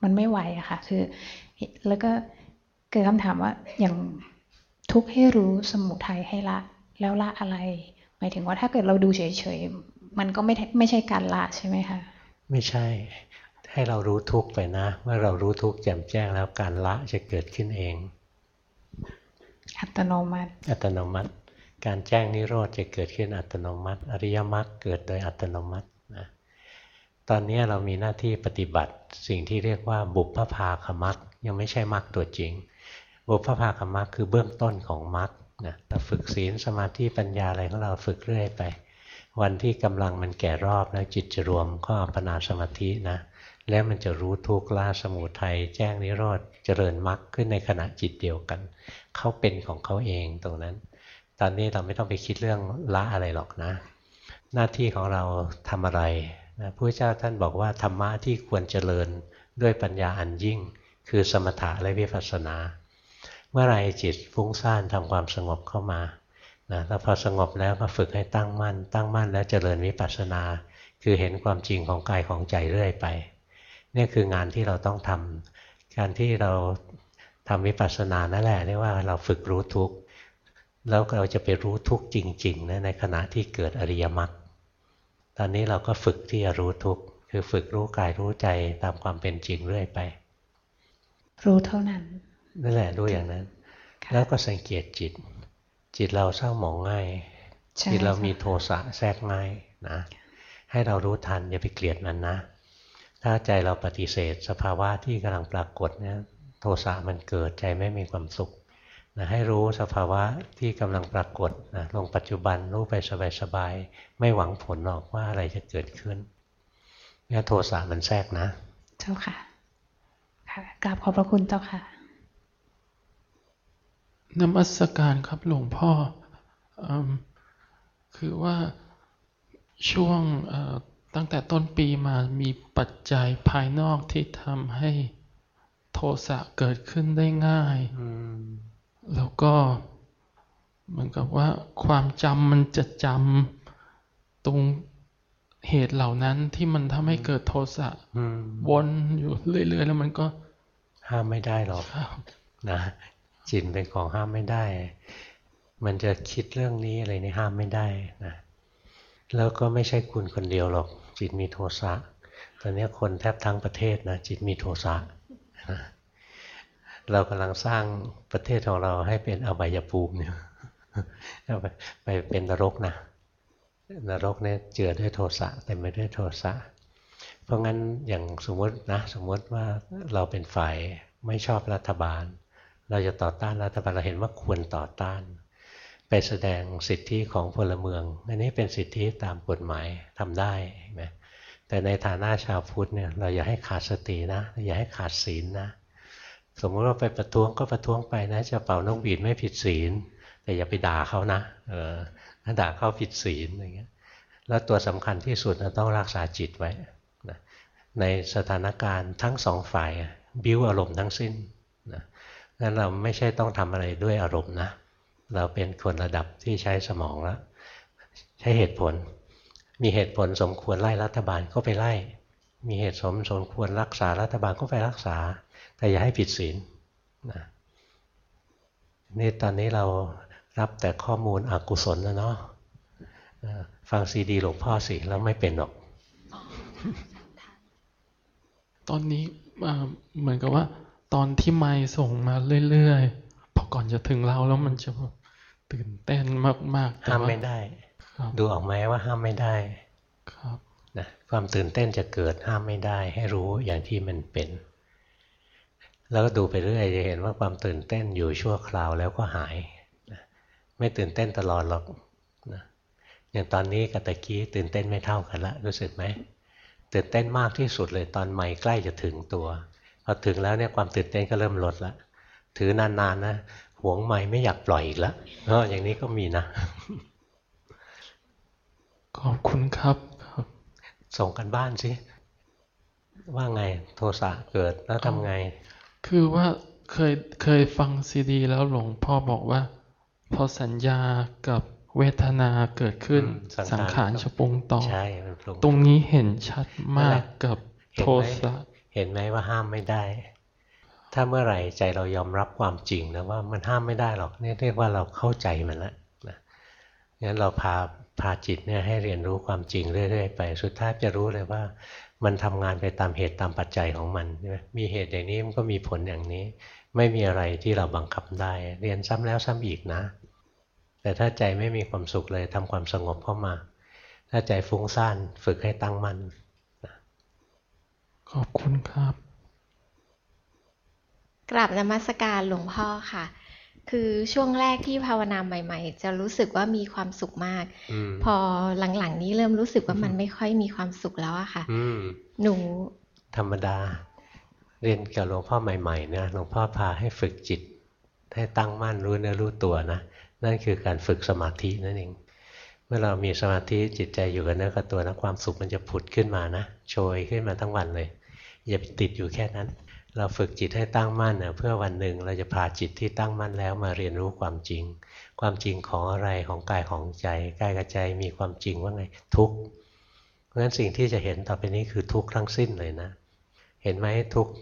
มันไม่ไหวอะค่ะ คือ แล้วก็เกิดคำถามว่าอย่างทุกข์ให้รู้สมุทัยให้ละ แล้วละอะไร หมายถึงว่าถ้าเกิดเราดูเฉยๆ มันก็ไม่ไม่ไม่ใช่การละใช่ไหมคะไม่ใช่ให้เรารู้ทุกข์ไปนะเมื่อเรารู้ทุกข์แจ่มแจ้งแล้วการละจะเกิดขึ้นเอง อัตโนมัติ อัตโนมัติ การแจ้งนิโรธจะเกิดขึ้นอัตโนมัติ อริยมรรคเกิดโดยอัตโนมัตินะตอนนี้เรามีหน้าที่ปฏิบัติสิ่งที่เรียกว่าบุพภาคมรรคยังไม่ใช่มรรคตัวจริง บุพภาคมรรคคือเบื้องต้นของมรรคนะเราฝึกศีลสมาธิปัญญาอะไรของเราฝึกเรื่อยไป วันที่กำลังมันแก่รอบแล้วจิตจะรวมก็อัปปนาสมาธินะแล้วมันจะรู้ทุกข์ละสมุทัยแจ้งนิโรธเจริญมรรคขึ้นในขณะจิตเดียวกันเขาเป็นของเขาเองตรงนั้น ตอนนี้เราไม่ต้องไปคิดเรื่องละอะไรหรอกนะ หน้าที่ของเราทำอะไรนะพระเจ้าท่านบอกว่าธรรมะที่ควรเจริญด้วยปัญญาอันยิ่ง คือสมถะและวิปัสสนา เมื่อไรจิตฟุ้งซ่านทำความสงบเข้ามานะแล้วพอสงบแล้วก็ฝึกให้ตั้งมั่น ตั้งมั่นแล้วเจริญวิปัสสนา คือเห็นความจริงของกายของใจเรื่อยไปเนี่ยคืองานที่เราต้องทำการที่เราทำวิปัสสนานั่นแหละเรียกว่าเราฝึกรู้ทุกข์ แล้วเราจะไปรู้ทุกข์จริงๆนะในขณะที่เกิดอริยมรรคตอนนี้เราก็ฝึกที่จะรู้ทุกข์คือฝึกรู้กายรู้ใจตามความเป็นจริงเรื่อยไป รู้เท่านั้นนั่นแหละรู้อย่างนั้นค่ะแล้วก็สังเกตจิต จิตเราเศร้าหมองง่ายใช่จิตเรามีค่ะโทสะแทรกง่ายนะให้เรารู้ทันอย่าไปเกลียดมันนะ ถ้าใจเราปฏิเสธสภาวะที่กำลังปรากฏเนี่ยโทสะมันเกิดใจไม่มีความสุข นะให้รู้สภาวะที่กำลังปรากฏนะลงปัจจุบันรู้ไปสบายๆไม่หวังผลหรอกว่าอะไรจะเกิดขึ้นเนี่ยโทสะมันแทรกนะ เจ้าค่ะค่ะกราบขอบพระคุณเจ้าค่ะนมัสการครับหลวงพ่อเอมคือว่าช่วงเอ่อตั้งแต่ต้นปีมามีปัจจัยภายนอกที่ทำให้โทสะเกิดขึ้นได้ง่าย แล้วก็เหมือนกับว่าความจำมันจะจำตรงเหตุเหล่านั้นที่มันทำให้เกิดโทสะอืมวนอยู่เรื่อยๆแล้วมันก็ห้ามไม่ได้หรอกครับนะจิตเป็นของห้ามไม่ได้ มันจะคิดเรื่องนี้อะไรนี่ห้ามไม่ได้นะแล้วก็ไม่ใช่คุณคนเดียวหรอก จิตมีโทสะตอนนี้คนแทบทั้งประเทศนะจิตมีโทสะนะ เรากำลังสร้างประเทศของเราให้เป็นอบายภูมิเนี่ยไปไปเป็นนรกนะนรกเนี่ยเจือด้วยโทสะเต็มไปด้วยโทสะเพราะงั้นอย่างสมมตินะสมมติว่าเราเป็นฝ่ายไม่ชอบรัฐบาล เราจะต่อต้านรัฐบาลเราเห็นว่าควรต่อต้าน ไปแสดงสิทธิของพลเมืองอันนี้เป็นสิทธิตามกฎหมายทำได้นไหมแต่ในฐานะชาวพุทธเนี่ยเราอย่าให้ขาดสตินะอย่าให้ขาดศีลนะ สมมติว่าไปประท้วงก็ประท้วงไปนะ จะเป่านกหวีดไม่ผิดศีล แต่อย่าไปด่าเขานะเออถ้าด่าเขาผิดศีลอย่างเงี้ยแล้วตัวสำคัญที่สุดเราต้องรักษาจิตไว้นะในสถานการณ์ทั้งสองฝ่ายบิ้วอารมณ์ทั้งสิ้นนะงั้นเราไม่ใช่ต้องทำอะไรด้วยอารมณ์นะเราเป็นคนระดับที่ใช้สมองแล้วใช้เหตุผล มีเหตุผลสมควรไล่รัฐบาลก็ไปไล่ มีเหตุสมสมควรรักษารัฐบาลก็ไปรักษา แต่อย่าให้ผิดศีลนะนี่ตอนนี้เรารับแต่ข้อมูลอกุศลนะเนาะเออฟังซีดีหลวงพ่อสิแล้วไม่เป็นหรอก ตอนนี้เอ่อเหมือนกับว่า ตอนที่ไม่ส่งมาเรื่อยๆพอก่อนจะถึงเราแล้วมันจะแบบตื่นเต้นมากๆแต่ห้ามว่าไม่ได้ครับดูออกไหมว่าห้ามไม่ได้ ครับนะความตื่นเต้นจะเกิดห้ามไม่ได้ ให้รู้อย่างที่มันเป็น แล้วก็ดูไปเรื่อยจะเห็นว่าความตื่นเต้นอยู่ชั่วคราวแล้วก็หายไม่ตื่นเต้นตลอดหรอกนะอย่างตอนนี้กับตะกี้ตื่นเต้นไม่เท่ากันละรู้สึกไหมตื่นเต้นมากที่สุดเลยตอนไม่ใกล้จะถึงตัวพอถึงแล้วเนี่ยความตื่นเต้นก็เริ่มลดละถือนานๆนนะหวงไม่ไม่อยากปล่อยอีกแล้วเอออย่างนี้ก็มีนะ ขอบคุณครับส่งกันบ้านสิ ว่าไงโทสะเกิดแล้วทำไง คือว่าเคยเคยฟังซีดี แล้วหลวงพ่อบอกว่า พอสัญญากับเวทนาเกิดขึ้นอืมสัสังงขารขารจะปรุงต่อใช่มันปรุงตรงนี้เห็นชัดมากนั่นแหละกับเห็โทนไหมสะเห็นไหมว่าห้ามไม่ได้ ถ้าเมื่อไหร่ใจเรายอมรับความจริงนะว่ามันห้ามไม่ได้หรอกนี่เรียกว่าเราเข้าใจมันแล้วนะงั้นเราพาพาจิตเนี่ยให้เรียนรู้ความจริงเรื่อย ๆ ไป สุดท้ายจะรู้เลยว่า มันทำงานไปตามเหตุตามปัจจัยของมันใช่ไหมมีเหตุอย่างนี้มันก็มีผลอย่างนี้ ไม่มีอะไรที่เราบังคับได้ เรียนซ้ำแล้วซ้ำอีกนะ แต่ถ้าใจไม่มีความสุขเลยทำความสงบเข้ามา ถ้าใจฟุ้งซ่านฝึกให้ตั้งมั่นขอบคุณครับ กราบนมัสการหลวงพ่อค่ะ คือช่วงแรกที่ภาวนาใหม่ ๆ จะรู้สึกว่ามีความสุขมากอืมพอหลังๆ นี้เริ่มรู้สึกว่ามันไม่ค่อยมีความสุขแล้วอะค่ะอืมหนูธรรมดา เรียนกับหลวงพ่อใหม่ๆเนี่ยหลวงพ่อพาให้ฝึกจิต ให้ตั้งมั่นรู้เนื้อรู้ตัวนะนั่นคือการฝึกสมาธินั่นเองเมื่อเรามีสมาธิจิตใจอยู่กับเนื้อกับตัวนะความสุขมันจะผุดขึ้นมานะโชยขึ้นมาทั้งวันเลย อย่าไปติดอยู่แค่นั้น เราฝึกจิตให้ตั้งมั่นเพื่อวันหนึ่งเราจะพาจิตที่ตั้งมั่นแล้วมาเรียนรู้ความจริง ความจริงของอะไรของกายของใจกายกับใจมีความจริงว่าไงทุกข์เพราะฉะนั้นสิ่งที่จะเห็นต่อไปนี้คือทุกข์ทั้งสิ้นเลยนะ เห็นไหมทุกข์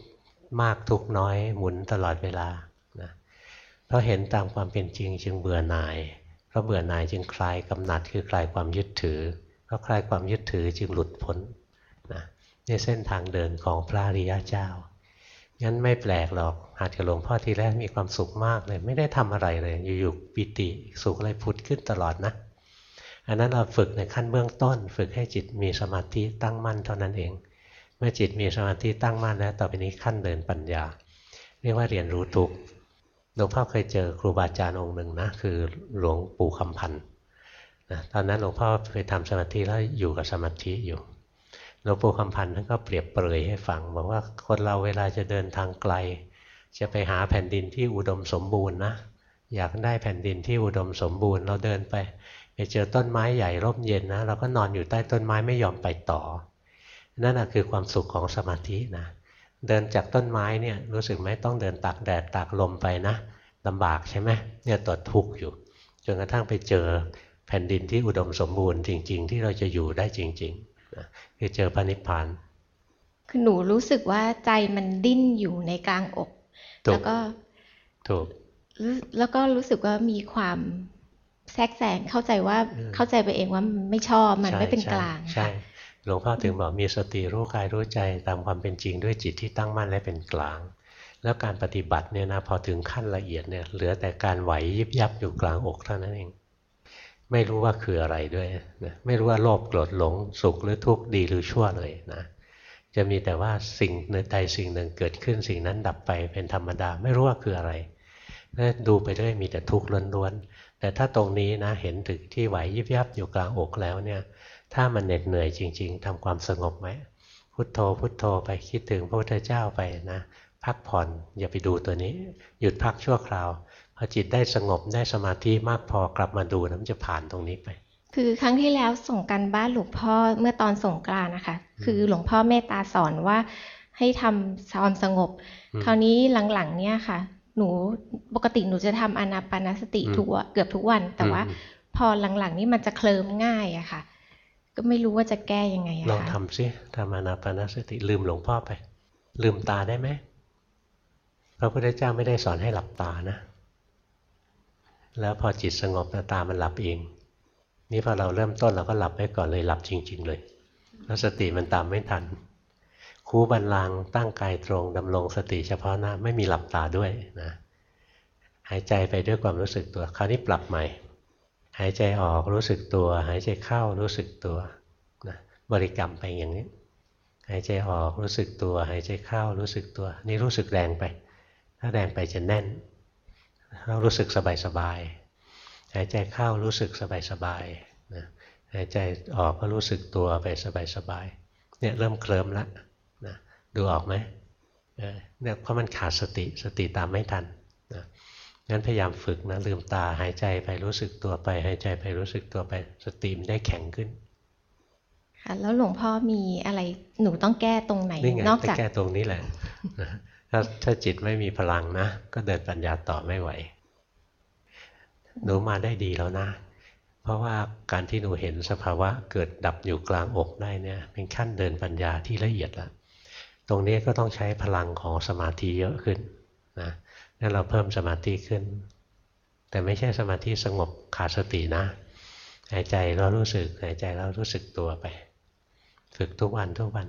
มากทุกข์น้อยหมุนตลอดเวลานะเพราะเห็นตามความเป็นจริงจึงเบื่อหน่าย เพราะเบื่อหน่ายจึงคลายกำหนัดคือคลายความยึดถือ เพราะคลายความยึดถือจึงหลุดพ้นนะนี่เส้นทางเดินของพระอริยเจ้า งั้นไม่แปลกหรอกหัดกับหลวงพ่อทีแรกมีความสุขมากเลย ไม่ได้ทำอะไรเลย อยู่ๆปิติสุขอะไรพุดขึ้นตลอดนะอันนั้นเราฝึกในขั้นเบื้องต้น ฝึกให้จิตมีสมาธิตั้งมั่นเท่านั้นเอง เมื่อจิตมีสมาธิตั้งมั่นแล้วต่อไปนี้ขั้นเดินปัญญา เรียกว่าเรียนรู้ทุกหลวงพ่อเคยเจอครูบาอาจารย์องค์หนึ่งนะคือหลวงปู่คำพันธ์นะตอนนั้นหลวงพ่อเคยทำสมาธิแล้วอยู่กับสมาธิอยู่ หลวงปู่คำพันธ์ท่านก็เปรียบเปรยให้ฟัง บอกว่าคนเราเวลาจะเดินทางไกล จะไปหาแผ่นดินที่อุดมสมบูรณ์นะอยากได้แผ่นดินที่อุดมสมบูรณ์เราเดินไปไปเจอต้นไม้ใหญ่ร่มเย็นนะเราก็นอนอยู่ใต้ต้นไม้ไม่ยอมไปต่อ นั่นคือความสุขของสมาธินะเดินจากต้นไม้เนี่ยรู้สึกไหมต้องเดินตากแดดตากลมไปนะลำบากใช่ไหมเนี่ยตัวทุกข์อยู่จนกระทั่งไปเจอแผ่นดินที่อุดมสมบูรณ์จริง ๆ ที่เราจะอยู่ได้จริง ๆ นะคือเจอพระนิพพาน คือหนูรู้สึกว่าใจมันดิ้นอยู่ในกลางอกถูกแล้วก็ถูกรู้แล้วก็รู้สึกว่ามีความแทรกแซงเข้าใจว่าอืมเข้าใจไปเองว่ามันไม่ชอบมันใช่ไม่เป็นใช่กลางใช่ค่ะหลวงพ่อถึงบอกมีสติรู้กายรู้ใจตามความเป็นจริงด้วยจิตที่ตั้งมั่นและเป็นกลาง แล้วการปฏิบัติเนี่ยนะพอถึงขั้นละเอียดเนี่ยเหลือแต่การไหวยิบยับอยู่กลางอกเท่านั้นเอง ไม่รู้ว่าคืออะไรด้วยนะไม่รู้ว่าโลภโกรธหลงสุขหรือทุกข์ดีหรือชั่วเลยนะจะมีแต่ว่าสิ่งใดสิ่งหนึ่งเกิดขึ้นสิ่งนั้นดับไปเป็นธรรมดา ไม่รู้ว่าคืออะไรแล้วดูไปเรื่อยมีแต่ทุกข์ล้วนๆแต่ถ้าตรงนี้นะเห็นถึงที่ไหวยิบยับอยู่กลางอกแล้วเนี่ยถ้ามันเหน็ดเหนื่อยจริง ๆทำความสงบไหมพุทโธพุทโธไปคิดถึงพระพุทธเจ้าไปนะพักผ่อนอย่าไปดูตัวนี้ หยุดพักชั่วคราว พอจิตได้สงบได้สมาธิมากพอกลับมาดูนะมันจะผ่านตรงนี้ไป คือครั้งที่แล้วส่งกันบ้านหลวงพ่อเมื่อตอนสงกรานต์นะคะ คือหลวงพ่อเมตตาสอนว่าให้ทำความสงบอืมคราวนี้หลังๆ เนี่ยค่ะ หนูปกติหนูจะทำอานาปานสติอืมทุกวันเกือบทุกวัน แต่ว่าอืมพอหลังๆ นี่มันจะเคลิมง่ายอะค่ะ ก็ไม่รู้ว่าจะแก้ยังไงอะลองค่ะทำสิทำอนาปานสติลืมหลวงพ่อไป ลืมตาได้ไหมพระพุทธเจ้าไม่ได้สอนให้หลับตานะ แล้วพอจิตสงบตามันหลับเอง นี่พอเราเริ่มต้นเราก็หลับไปก่อนเลยหลับจริง ๆ เลย แล้วสติมันตามไม่ทัน คูบันลังตั้งกายตรงดำรงสติเฉพาะหน้าไม่มีหลับตาด้วยนะหายใจไปด้วยความรู้สึกตัว คราวนี้ปรับใหม่ หายใจออกรู้สึกตัว หายใจเข้ารู้สึกตัวนะบริกรรมไปอย่างนี้ หายใจออกรู้สึกตัว หายใจเข้ารู้สึกตัว นี่รู้สึกแรงไป ถ้าแรงไปจะแน่น รารู้สึกสบายๆหายใจเข้ารู้สึกสบายๆนะหายใจออกก็รู้สึกตัวไปสบายๆเนี่ยเริ่มเคลิ้มแล้วนะดูออกไหมเนี่ยเพราะมันขาดสติสติตามไม่ทันนะงั้นพยายามฝึกนะลืมตาหายใจไปรู้สึกตัวไป หายใจไปรู้สึกตัวไปสติมันได้แข็งขึ้นค่ะแล้วหลวงพ่อมีอะไรหนูต้องแก้ตรงไหนนนอกจากแก้ตรงนี้แหละ ถ้าถ้าจิตไม่มีพลังนะ ก็เดินปัญญาต่อไม่ไหว หนูมาได้ดีแล้วนะ เพราะว่าการที่หนูเห็นสภาวะเกิดดับอยู่กลางอกได้เนี่ย เป็นขั้นเดินปัญญาที่ละเอียดล้วตรงนี้ก็ต้องใช้พลังของสมาธิเยอะขึ้นนะนั่นเราเพิ่มสมาธิขึ้น แต่ไม่ใช่สมาธิสงบขาดสตินะ หายใจแล้วรู้สึกหายใจแล้วรู้สึกตัวไป ฝึกทุกวันทุกวัน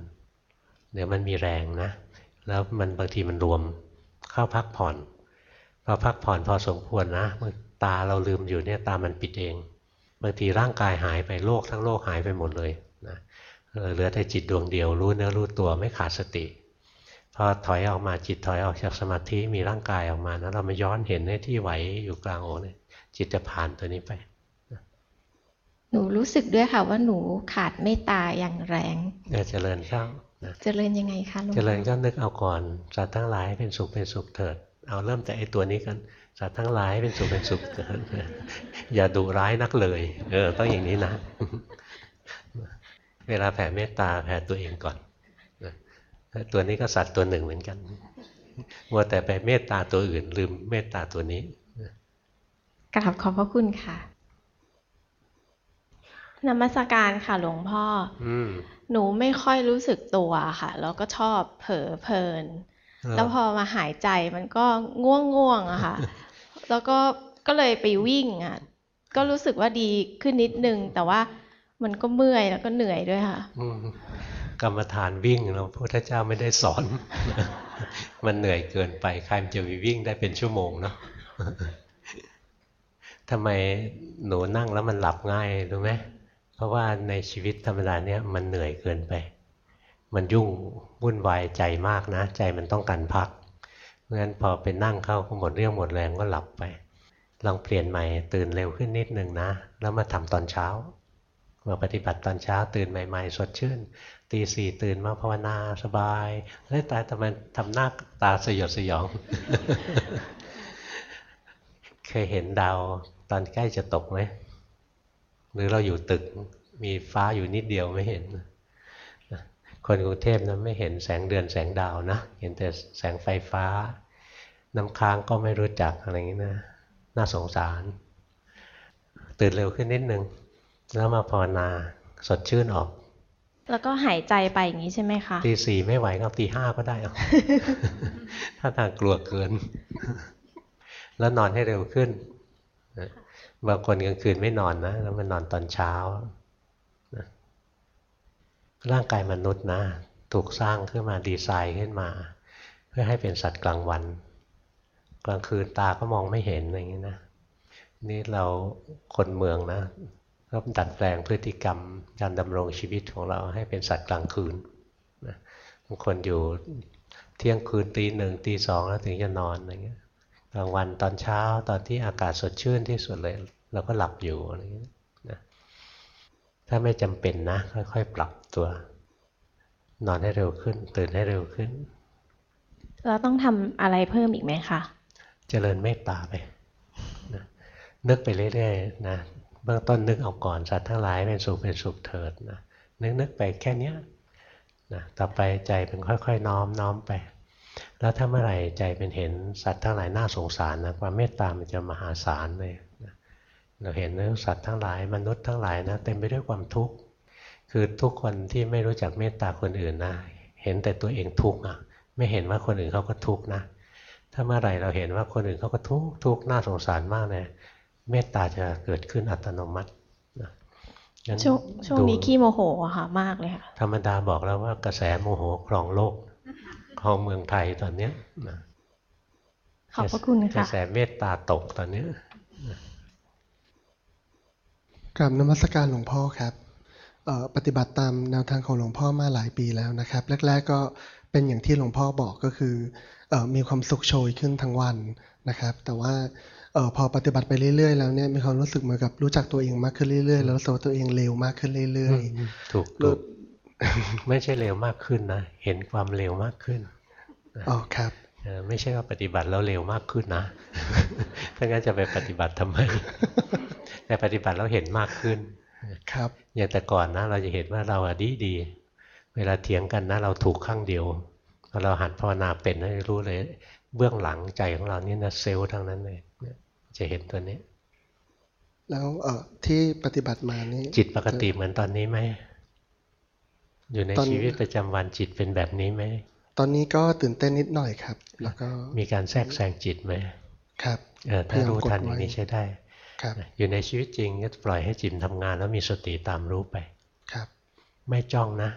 เดี๋ยวมันมีแรงนะ แล้วมันบางทีมันรวมเข้าพักผ่อนพอพักผ่อนพอสมควรนะตาเราลืมอยู่เนี่ยตามันปิดเองบางทีร่างกายหายไปโลกทั้งโลกหายไปหมดเลยนะเหลือแต่จิตดวงเดียว รู้เนื้อรู้ตัวไม่ขาดสติพอถอยออกมาจิตถอยออกจากสมาธิมีร่างกายออกมานะเรามาย้อนเห็นในที่ไหวอยู่กลางอกเนี่ยจิตจะผ่านตัวนี้ไป หนูรู้สึกด้วยค่ะว่าหนูขาดเมตตาอย่างแรงเจริญเข้า เจริญยังไงคะหลวงเจริญก็นึกเอาก่อนสัตว์ทั้งหลายเป็นสุขเป็นสุขเถิด เอาเริ่มแต่ไอตัวนี้กันสัตว์ทั้งหลายเป็นสุขเป็นสุขเถิดอย่าดุร้ายนักเลย เออต้องอย่างนี้นะ เวลาแผ่เมตตาแผ่ตัวเองก่อนตัวนี้ก็สัตว์ตัวหนึ่งเหมือนกันมัวแต่ไปเมตตาตัวอื่น ลืมเมตตาตัวนี้กราบขอบพระคุณค่ะนมัสการค่ะหลวงพ่อ อ หนูไม่ค่อยรู้สึกตัวค่ะ แล้วก็ชอบเผลอเพลิน แล้วพอมาหายใจมันก็ง่วงง่วงอะค่ะ แล้วก็ก็เลยไปวิ่งอะก็รู้สึกว่าดีขึ้นนิดนึง แต่ว่ามันก็เมื่อยแล้วก็เหนื่อยด้วยค่ะกรรมฐานวิ่งเราพระพุทธเจ้าไม่ได้สอน มันเหนื่อยเกินไปใครจะไปวิ่งได้เป็นชั่วโมงเนาะทำไมหนูนั่งแล้วมันหลับง่ายรู้ไหมเพ ราะว่าในชีวิตธรรมดาเนี้ยมันเหนื่อยเกินไป มันยุ่งวุ่นวายใจมากนะ ใจมันต้องการพักเพราะฉะนั้นพอไปนั่งเข้าก็หมดเรื่องหมดแรงก็หลับไป ลองเปลี่ยนใหม่ตื่นเร็วขึ้นนิดนึงนะ แล้วมาทำตอนเช้ามาปฏิบัติตอนเช้าตื่นใหม่ ๆ สดชื่นตีสี่ตื่นมาภาวนาสบาย แล้วตายทำไมทำหน้าตาสยดสยอง เคยเห็นดาวตอนใกล้จะตกไหม หรือเราอยู่ตึกมีฟ้าอยู่นิดเดียวไม่เห็น คนกรุงเทพนะไม่เห็นแสงเดือนแสงดาวนะ เห็นแต่แสงไฟฟ้า น้ำค้างก็ไม่รู้จักอะไรอย่างนี้นะน่าสงสาร ตื่นเร็วขึ้นนิดนึง แล้วมาภาวนาสดชื่นออก แล้วก็หายใจไปอย่างนี้ใช่ไหมคะตีสี่ไม่ไหวก็ตีห้าก็ได้อะถ้าทางกลัวเกิน แล้วนอนให้เร็วขึ้น บางคนกลางคืนไม่นอนนะแล้วมันนอนตอนเช้าร่างกายมนุษย์นะ ถูกสร้างขึ้นมาดีไซน์ขึ้นมา เพื่อให้เป็นสัตว์กลางวัน กลางคืนตาก็มองไม่เห็นอย่างนี้นะนี่เราคนเมืองนะก็ดัดแปลงพฤติกรรมการดำรงชีวิตของเราให้เป็นสัตว์กลางคืนนะบางคนอยู่เที่ยงคืนตีหนึ่งตีสองแล้วถึงจะนอนอะไรเงี้ย กลางวันตอนเช้าตอนที่อากาศสดชื่นที่สุดเลยเราก็หลับอยู่อะไรเงี้ยนะถ้าไม่จำเป็นนะ ค่อยๆ ปรับตัว นอนให้เร็วขึ้น ตื่นให้เร็วขึ้น เราต้องทำอะไรเพิ่มอีกไหมคะเจริญเมตตาไปนะนึกไปเรื่อยๆนะเบื้องต้นนึกเอาก่อนสัตว์ทั้งหลายเป็นสุขเป็นสุขเถิดนะนึกนึกไปแค่นี้นะต่อไปใจเป็นค่อยๆ น้อมน้อมไป แล้วถ้าเมื่อไหร่ใจเป็นเห็นสัตว์ทั้งหลายน่าสงสารนะความเมตตามันจะมหาศาลเลยนะเราเห็นนสัตว์ทั้งหลายมนุษย์ทั้งหลายนะเต็มไปด้วยความทุกข์คือทุกคนที่ไม่รู้จักเมตตาคนอื่นนะเห็นแต่ตัวเองทุกข์อะไม่เห็นว่าคนอื่นเขาก็ทุกข์นะ ถ้าเมื่อไหร่เราเห็นว่าคนอื่นเขาก็ทุกข์ทุกข์น่าสงสารมากเลยเมตตาจะเกิดขึ้นอัตโนมัตินะช่วงช่วงนี้ขี้โมโหอะค่ะมากเลยค่ะธรรมดาบอกแล้วว่ากระแสโมโหครองโลก ครองเมืองไทยตอนเนี้ยนะขอบพระคุณค่ะกระแสเมตตาตกตอนเนี้ยกราบนมัสการหลวงพ่อครับเอ่อปฏิบัติตามแนวทางของหลวงพ่อมาหลายปีแล้วนะครับ แรก ๆ ก็เป็นอย่างที่หลวงพ่อบอกก็คือเอ่อมีความสุขโชยขึ้นทั้งวันนะครับ แต่ว่าเอ่อพอปฏิบัติไปเรื่อยๆแล้วเนี่ยมีความรู้สึกเหมือนกับรู้จักตัวเองมากขึ้นเรื่อยๆ แล้วรู้สึกว่าตัวเองเร็วมากขึ้นเรื่อยอืมถูกๆถูก ไม่ใช่เร็วมากขึ้นนะ เห็นความเร็วมากขึ้นอ๋อครับเออไม่ใช่ว่าปฏิบัติแล้วเร็วมากขึ้นนะถ้างั้นจะไปปฏิบัติทำไม แต่ปฏิบัติแล้วเห็นมากขึ้น ครับ อย่างแต่ก่อนนะ เราจะเห็นว่าเราอะดีดี เวลาเถียงกันนะ เราถูกข้างเดียวพอเราหัดภาวนาเป็นนะรู้เลย เบื้องหลังใจของเรานี่นะเซลล์ทั้งนั้นเลยเนี่ยจะเห็นตัวนี้ แล้วเอ่อที่ปฏิบัติมานี่จิตปกติเหมือนตอนนี้ไหม อยู่ในตอนชีวิตประจำวันจิตเป็นแบบนี้ไหม ตอนนี้ก็ตื่นเต้นนิดหน่อยครับ แล้วก็มีการแทรกแซงจิตไหมครับเออถ้ารู้ทันอย่างนี้ใช้ได้ครับอยู่ในชีวิตจริงก็ปล่อยให้จิตทำงานแล้วมีสติตามรู้ไปครับ ไม่จ้องนะ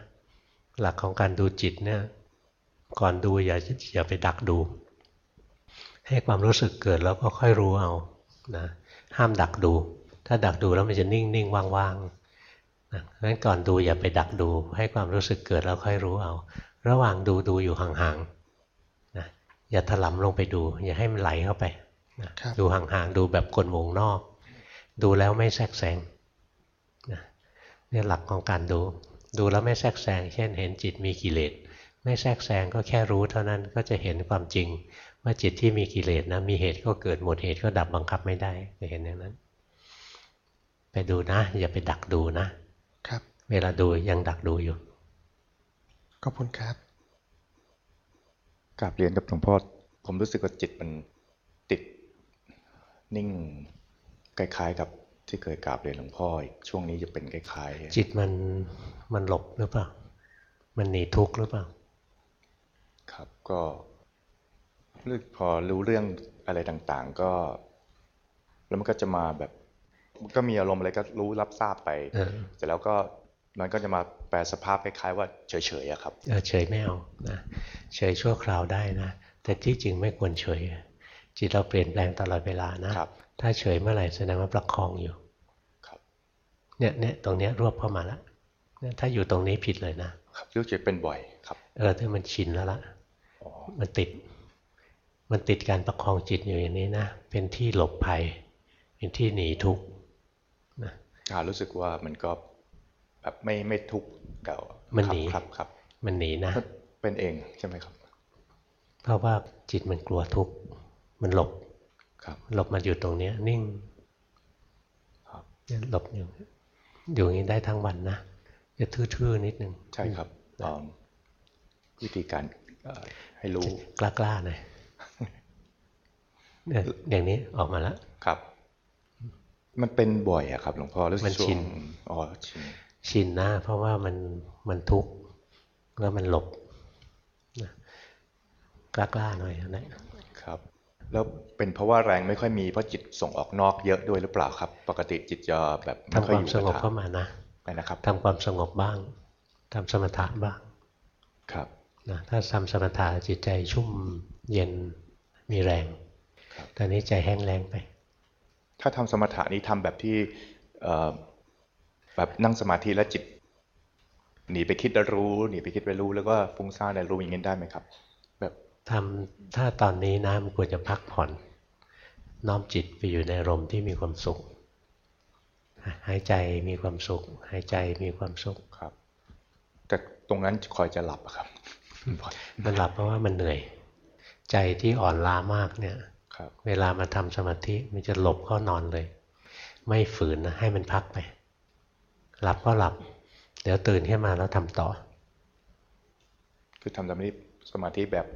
หลักของการดูจิตเนี่ย ก่อนดูอย่าอย่าไปดักดู ให้ความรู้สึกเกิดแล้วก็ค่อยรู้เอานะห้ามดักดู ถ้าดักดูแล้วมันจะนิ่งนิ่งว่างว่างๆ นะงั้นก่อนดูอย่าไปดักดู ให้ความรู้สึกเกิดแล้วค่อยรู้เอา ระหว่างดูดูอยู่ห่างๆนะอย่าถลำลงไปดู อย่าให้มันไหลเข้าไปนะครับดูห่างๆดูแบบกลวงนอก ดูแล้วไม่แทรกแซงนะเนี่ยหลักของการดู ดูแล้วไม่แทรกแซง เช่น เห็นจิตมีกิเลสไม่แทรกแซงก็แค่รู้เท่านั้นก็จะเห็นความจริง ว่าจิตที่มีกิเลสนะมีเหตุก็เกิดหมดเหตุก็ดับบังคับไม่ได้จะเห็นอย่างนั้น ไปดูนะ อย่าไปดักดูนะครับ เวลาดูยังดักดูอยู่ขอบคุณครับกราบเรียนกับหลวงพ่อผมรู้สึกว่าจิตมันติดนิ่งคล้ายๆกับที่เคยกราบเรียนหลวงพ่ออีกช่วงนี้จะเป็นคล้ายๆจิตมันมันหลบหรือเปล่ามันหนีทุกข์หรือเปล่า ครับก็เรื่องพอรู้เรื่องอะไรต่างๆ ก็ แล้วมันก็จะมาแบบมันก็มีอารมณ์อะไรก็รู้รับทราบไปเออเสร็จแล้วก็ มันก็จะมาแปลสภาพคล้ายๆว่าเฉยๆอะครับเออเฉยไม่เอานะเฉยชั่วคราวได้นะแต่ที่จริงไม่ควรเฉย จิตเราเปลี่ยนแปลงตลอดเวลานะครับถ้าเฉยเมื่อไหร่แสดงว่าประคองอยู่ครับเนี่ยเนี่ยตรงเนี้ยรวบเข้ามาแล้วเนี่ยถ้าอยู่ตรงนี้ผิดเลยนะครับรู้สึกเป็นบ่อยครับเออถ้ามันชินแล้วล่ะอ๋อมันติด มันติดการประคองจิตอยู่อย่างนี้นะเป็นที่หลบภัย เป็นที่หนีทุกข์นะอ่ารู้สึกว่ามันก็ แบบไม่ไม่ทุกข์เก่ามัมันหนีครับครับมันหนีนะมันเป็นเองใช่ไหมครับ เพราะว่าจิตมันกลัวทุกข์มันหลบครับหลบมาอยู่ตรงเนี้ย นิ่งครับเนี่ยหลบอยู่อยู่อย่างนี้ได้ทั้งวันนะจะทื่อๆนิดนึงใช่ครับอ่าวิธีการเอ่อให้รู้กล้าๆหน่อยเนี่ยอย่างนี้ออกมาแล้วครับ มันเป็นบ่อยอะครับ หลวงพ่อรู้สึกมันช่วชิงนอ๋อชิน ชินนะ เพราะว่ามันมันทุกข์แล้วมันหลบนะกล้าๆหน่อยนะครับ แล้วเป็นเพราะว่าแรงไม่ค่อยมีเพราะจิตส่งออกนอกเยอะด้วยหรือเปล่าครับ ปกติจิตจะแบบไม่ทำค่คอยวาอมยู่สงบกับเข้ามานะไปนะครับทำความสงบบ้างทำสมถะบ้างครับนะถ้าทำสมถะจิตใจชุ่มเย็นมีแรงครับตอนนี้ใจแห้งแรงไป ถ้าทำสมถะนี้ทำแบบที่เอ่อ แบบนั่งสมาธิแล้วจิต หนีไปคิดแล้วรู้ หนีไปคิดไปรู้แล้วก็ฟุ้งซ่านแล้วรู้อย่างนี้ได้ไหมครับ แบบทำถ้าตอนนี้นะมันควรจะพักผ่อนน้อมจิตไปอยู่ในอารมณ์ที่มีความสุข หายใจมีความสุข หายใจมีความสุขครับ แต่ตรงนั้นคอยจะหลับอะครับ มันหลับเพราะว่ามันเหนื่อย ใจที่อ่อนล้ามากเนี่ยครับเวลามาทำสมาธิมันจะหลบเข้านอนเลย ไม่ฝืนนะให้มันพักไป หลับก็หลับ เดี๋ยวตื่นขึ้นมาแล้วทำต่อ คือทำสมาธิสมาธิแบบ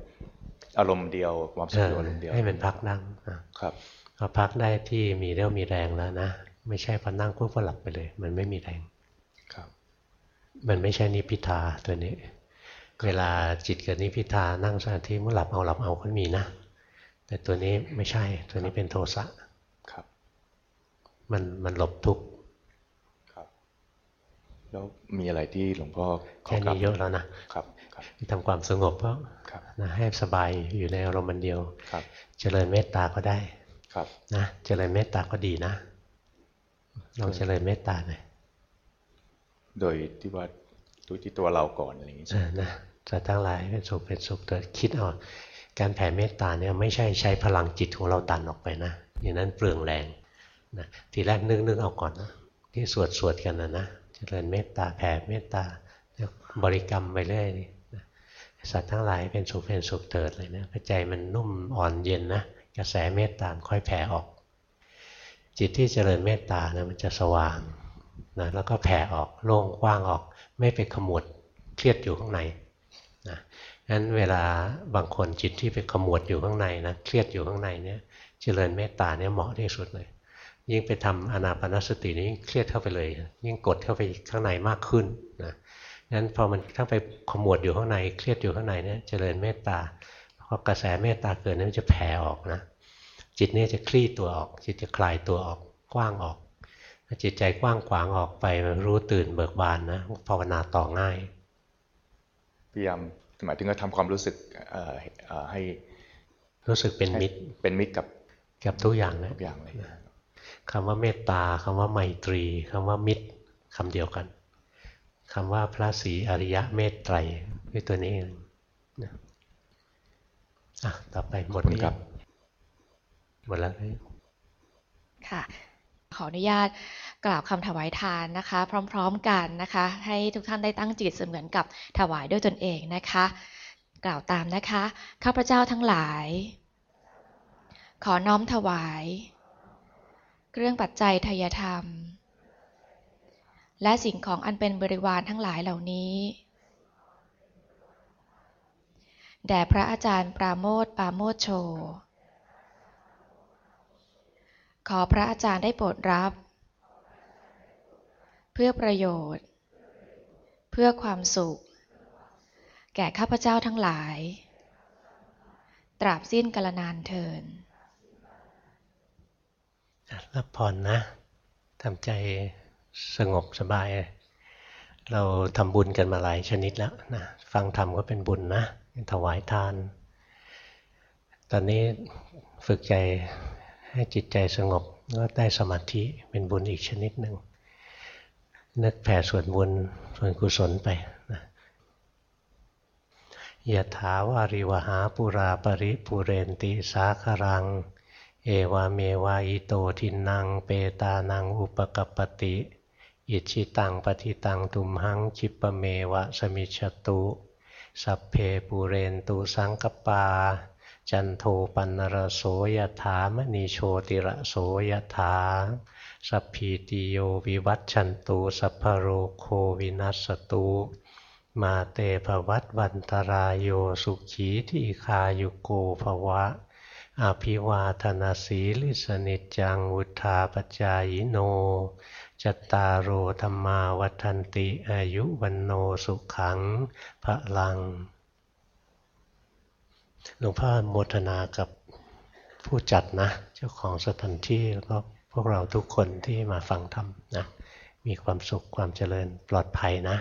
อารมณ์เดียวความสุเอขออารมณ์เดียวให้มันพักนั่งอะครับพอพักได้ที่มีเรี่ยวมีแรงแล้วนะไม่ใช่พอนั่งปุ๊บก็หลับไปเลย มันไม่มีแรงครับ มันไม่ใช่นิพพิทาตัวนี้ เวลาจิตกับนิพพิทานั่งสมาธิเมื่อหลับเอาหลับเอาก็มีนะแต่ตัวนี้ไม่ใช่ตัวนี้เป็นโทสะครับ มันมันหลบทุกข์ครับ แล้วมีอะไรที่หลวงพ่อขแค่กราบนี้เยอะแล้วนะครับครับทำความสงบเพราะครับนะให้สบายอยู่ในอารมณ์อันเดียวครับ เจริญเมตตาก็ได้ครับนะเจริญเมตตาก็ดีนะลองเจริญเมตตาหน่อยโดยที่ว่าดูที่ตัวเราก่อนอะไรอย่างนี้ใช่ไหมนะจะทั้งหลายเป็นสุขเป็นสุขเกิดคิดเอาการแผ่เมตตาเนี่ยไม่ใช่ใช้พลังจิตของเราดันออกไปนะอย่างนั้นเปลืองแรงนะทีแรกนึกนึกเอาก่อนนะที่สวดสวดกันนะนะเจริญเมตตาแผ่เมตตาบริกรรมไปเรื่อยสัตว์ทั้งหลายเป็นสุขเป็นสุขเถิดเลยนะใจมันนุ่มอ่อนเย็นนะกระแสเมตตาค่อยแผ่ออก จิตที่เจริญเมตตานะมันจะสว่างนะแล้วก็แผ่ออกโล่งกว้างออก ไม่ไปขมวดเครียดอยู่ข้างในนะงั้นเวลาบางคนจิตที่ไปขมวดอยู่ข้างในนะเครียดอยู่ข้างในเนี่ยเจริญเมตตาเนี่ยเหมาะที่สุดเลย ยิ่งไปทำอนาปนสตินี่ยิ่งเครียดเข้าไปเลย ยิ่งกดเข้าไปข้างในมากขึ้นนะงั้นพอมันทั้งไปขมวดอยู่ข้างในเครียดอยู่ข้างในเนี่ยเจริญเมตตาพอกระแสเมตตาเกิดนี่มันจะแผ่ออกนะจิตนี่จะคลี่ตัวออก จิตจะคลายตัวออกกว้างออกจิตใจกว้างขวางออกไปรู้ตื่นเบิกบานนะภาวนาต่อง่ายพยายามหมายถึงว่าทำความรู้สึกให้รู้สึกเป็นมิตรเป็นมิตรกับกับทุกอย่างนะทุกอย่างเลย คำว่าเมตตาคำว่าไมตรีคำว่ามิตรคำเดียวกันคำว่าพระศรีอริยะเมตไตรคือตัวนี้เองอะต่อไปหมดนี้ครับ หมดแล้วค่ะ ขออนุญาตกราบคำถวายทานนะคะ พร้อม ๆกันนะคะ ให้ทุกท่านได้ตั้งจิตเสมือนกับถวายด้วยตนเองนะคะ กล่าวตามนะคะ ข้าพเจ้าทั้งหลาย ขอน้อมถวาย เครื่องปัจจัยทยธรรม และสิ่งของอันเป็นบริวารทั้งหลายเหล่านี้ แด่พระอาจารย์ปราโมทปราโมทโช ขอพระอาจารย์ได้โปรดรับ เพื่อประโยชน์ เพื่อความสุข แก่ข้าพเจ้าทั้งหลาย ตราบสิ้นกาลนานเทิน รับพรนะทำใจสงบสบาย เราทำบุญกันมาหลายชนิดแล้วนะฟังธรรมก็เป็นบุญนะถวายทาน ตอนนี้ฝึกใจให้จิตใจสงบก็ได้สมาธิเป็นบุญอีกชนิดหนึ่งนึกแผ่ส่วนบุญส่วนกุศลไปนะยะถาวาริวหาปุราปริปุเรนติสาครัง เอวาเมวาอิโตทินังเปตานังอุปกปติอิชิตังปฏิตังตุมหังชิปเมวะสมิชตุสัพเพปูเรนตุสังกปา จันโทปันรโสยถามณีโชติระโสยถาสัพพีติโยวิวัตชันตุสัพพโรโควินัสตุมาเตภวัตวันตรายโยสุขีที่คายุโกภวะ อภิวาธนาสีลิสนิจังวุธาปจายโน จตารโอธรรมาวันติอายุวันโนสุขังพระลัง หลวงพ่อโมทนากับผู้จัดนะ เจ้าของสถานที่แล้วก็พวกเราทุกคนที่มาฟังธรรมนะ มีความสุขความเจริญปลอดภัยนะ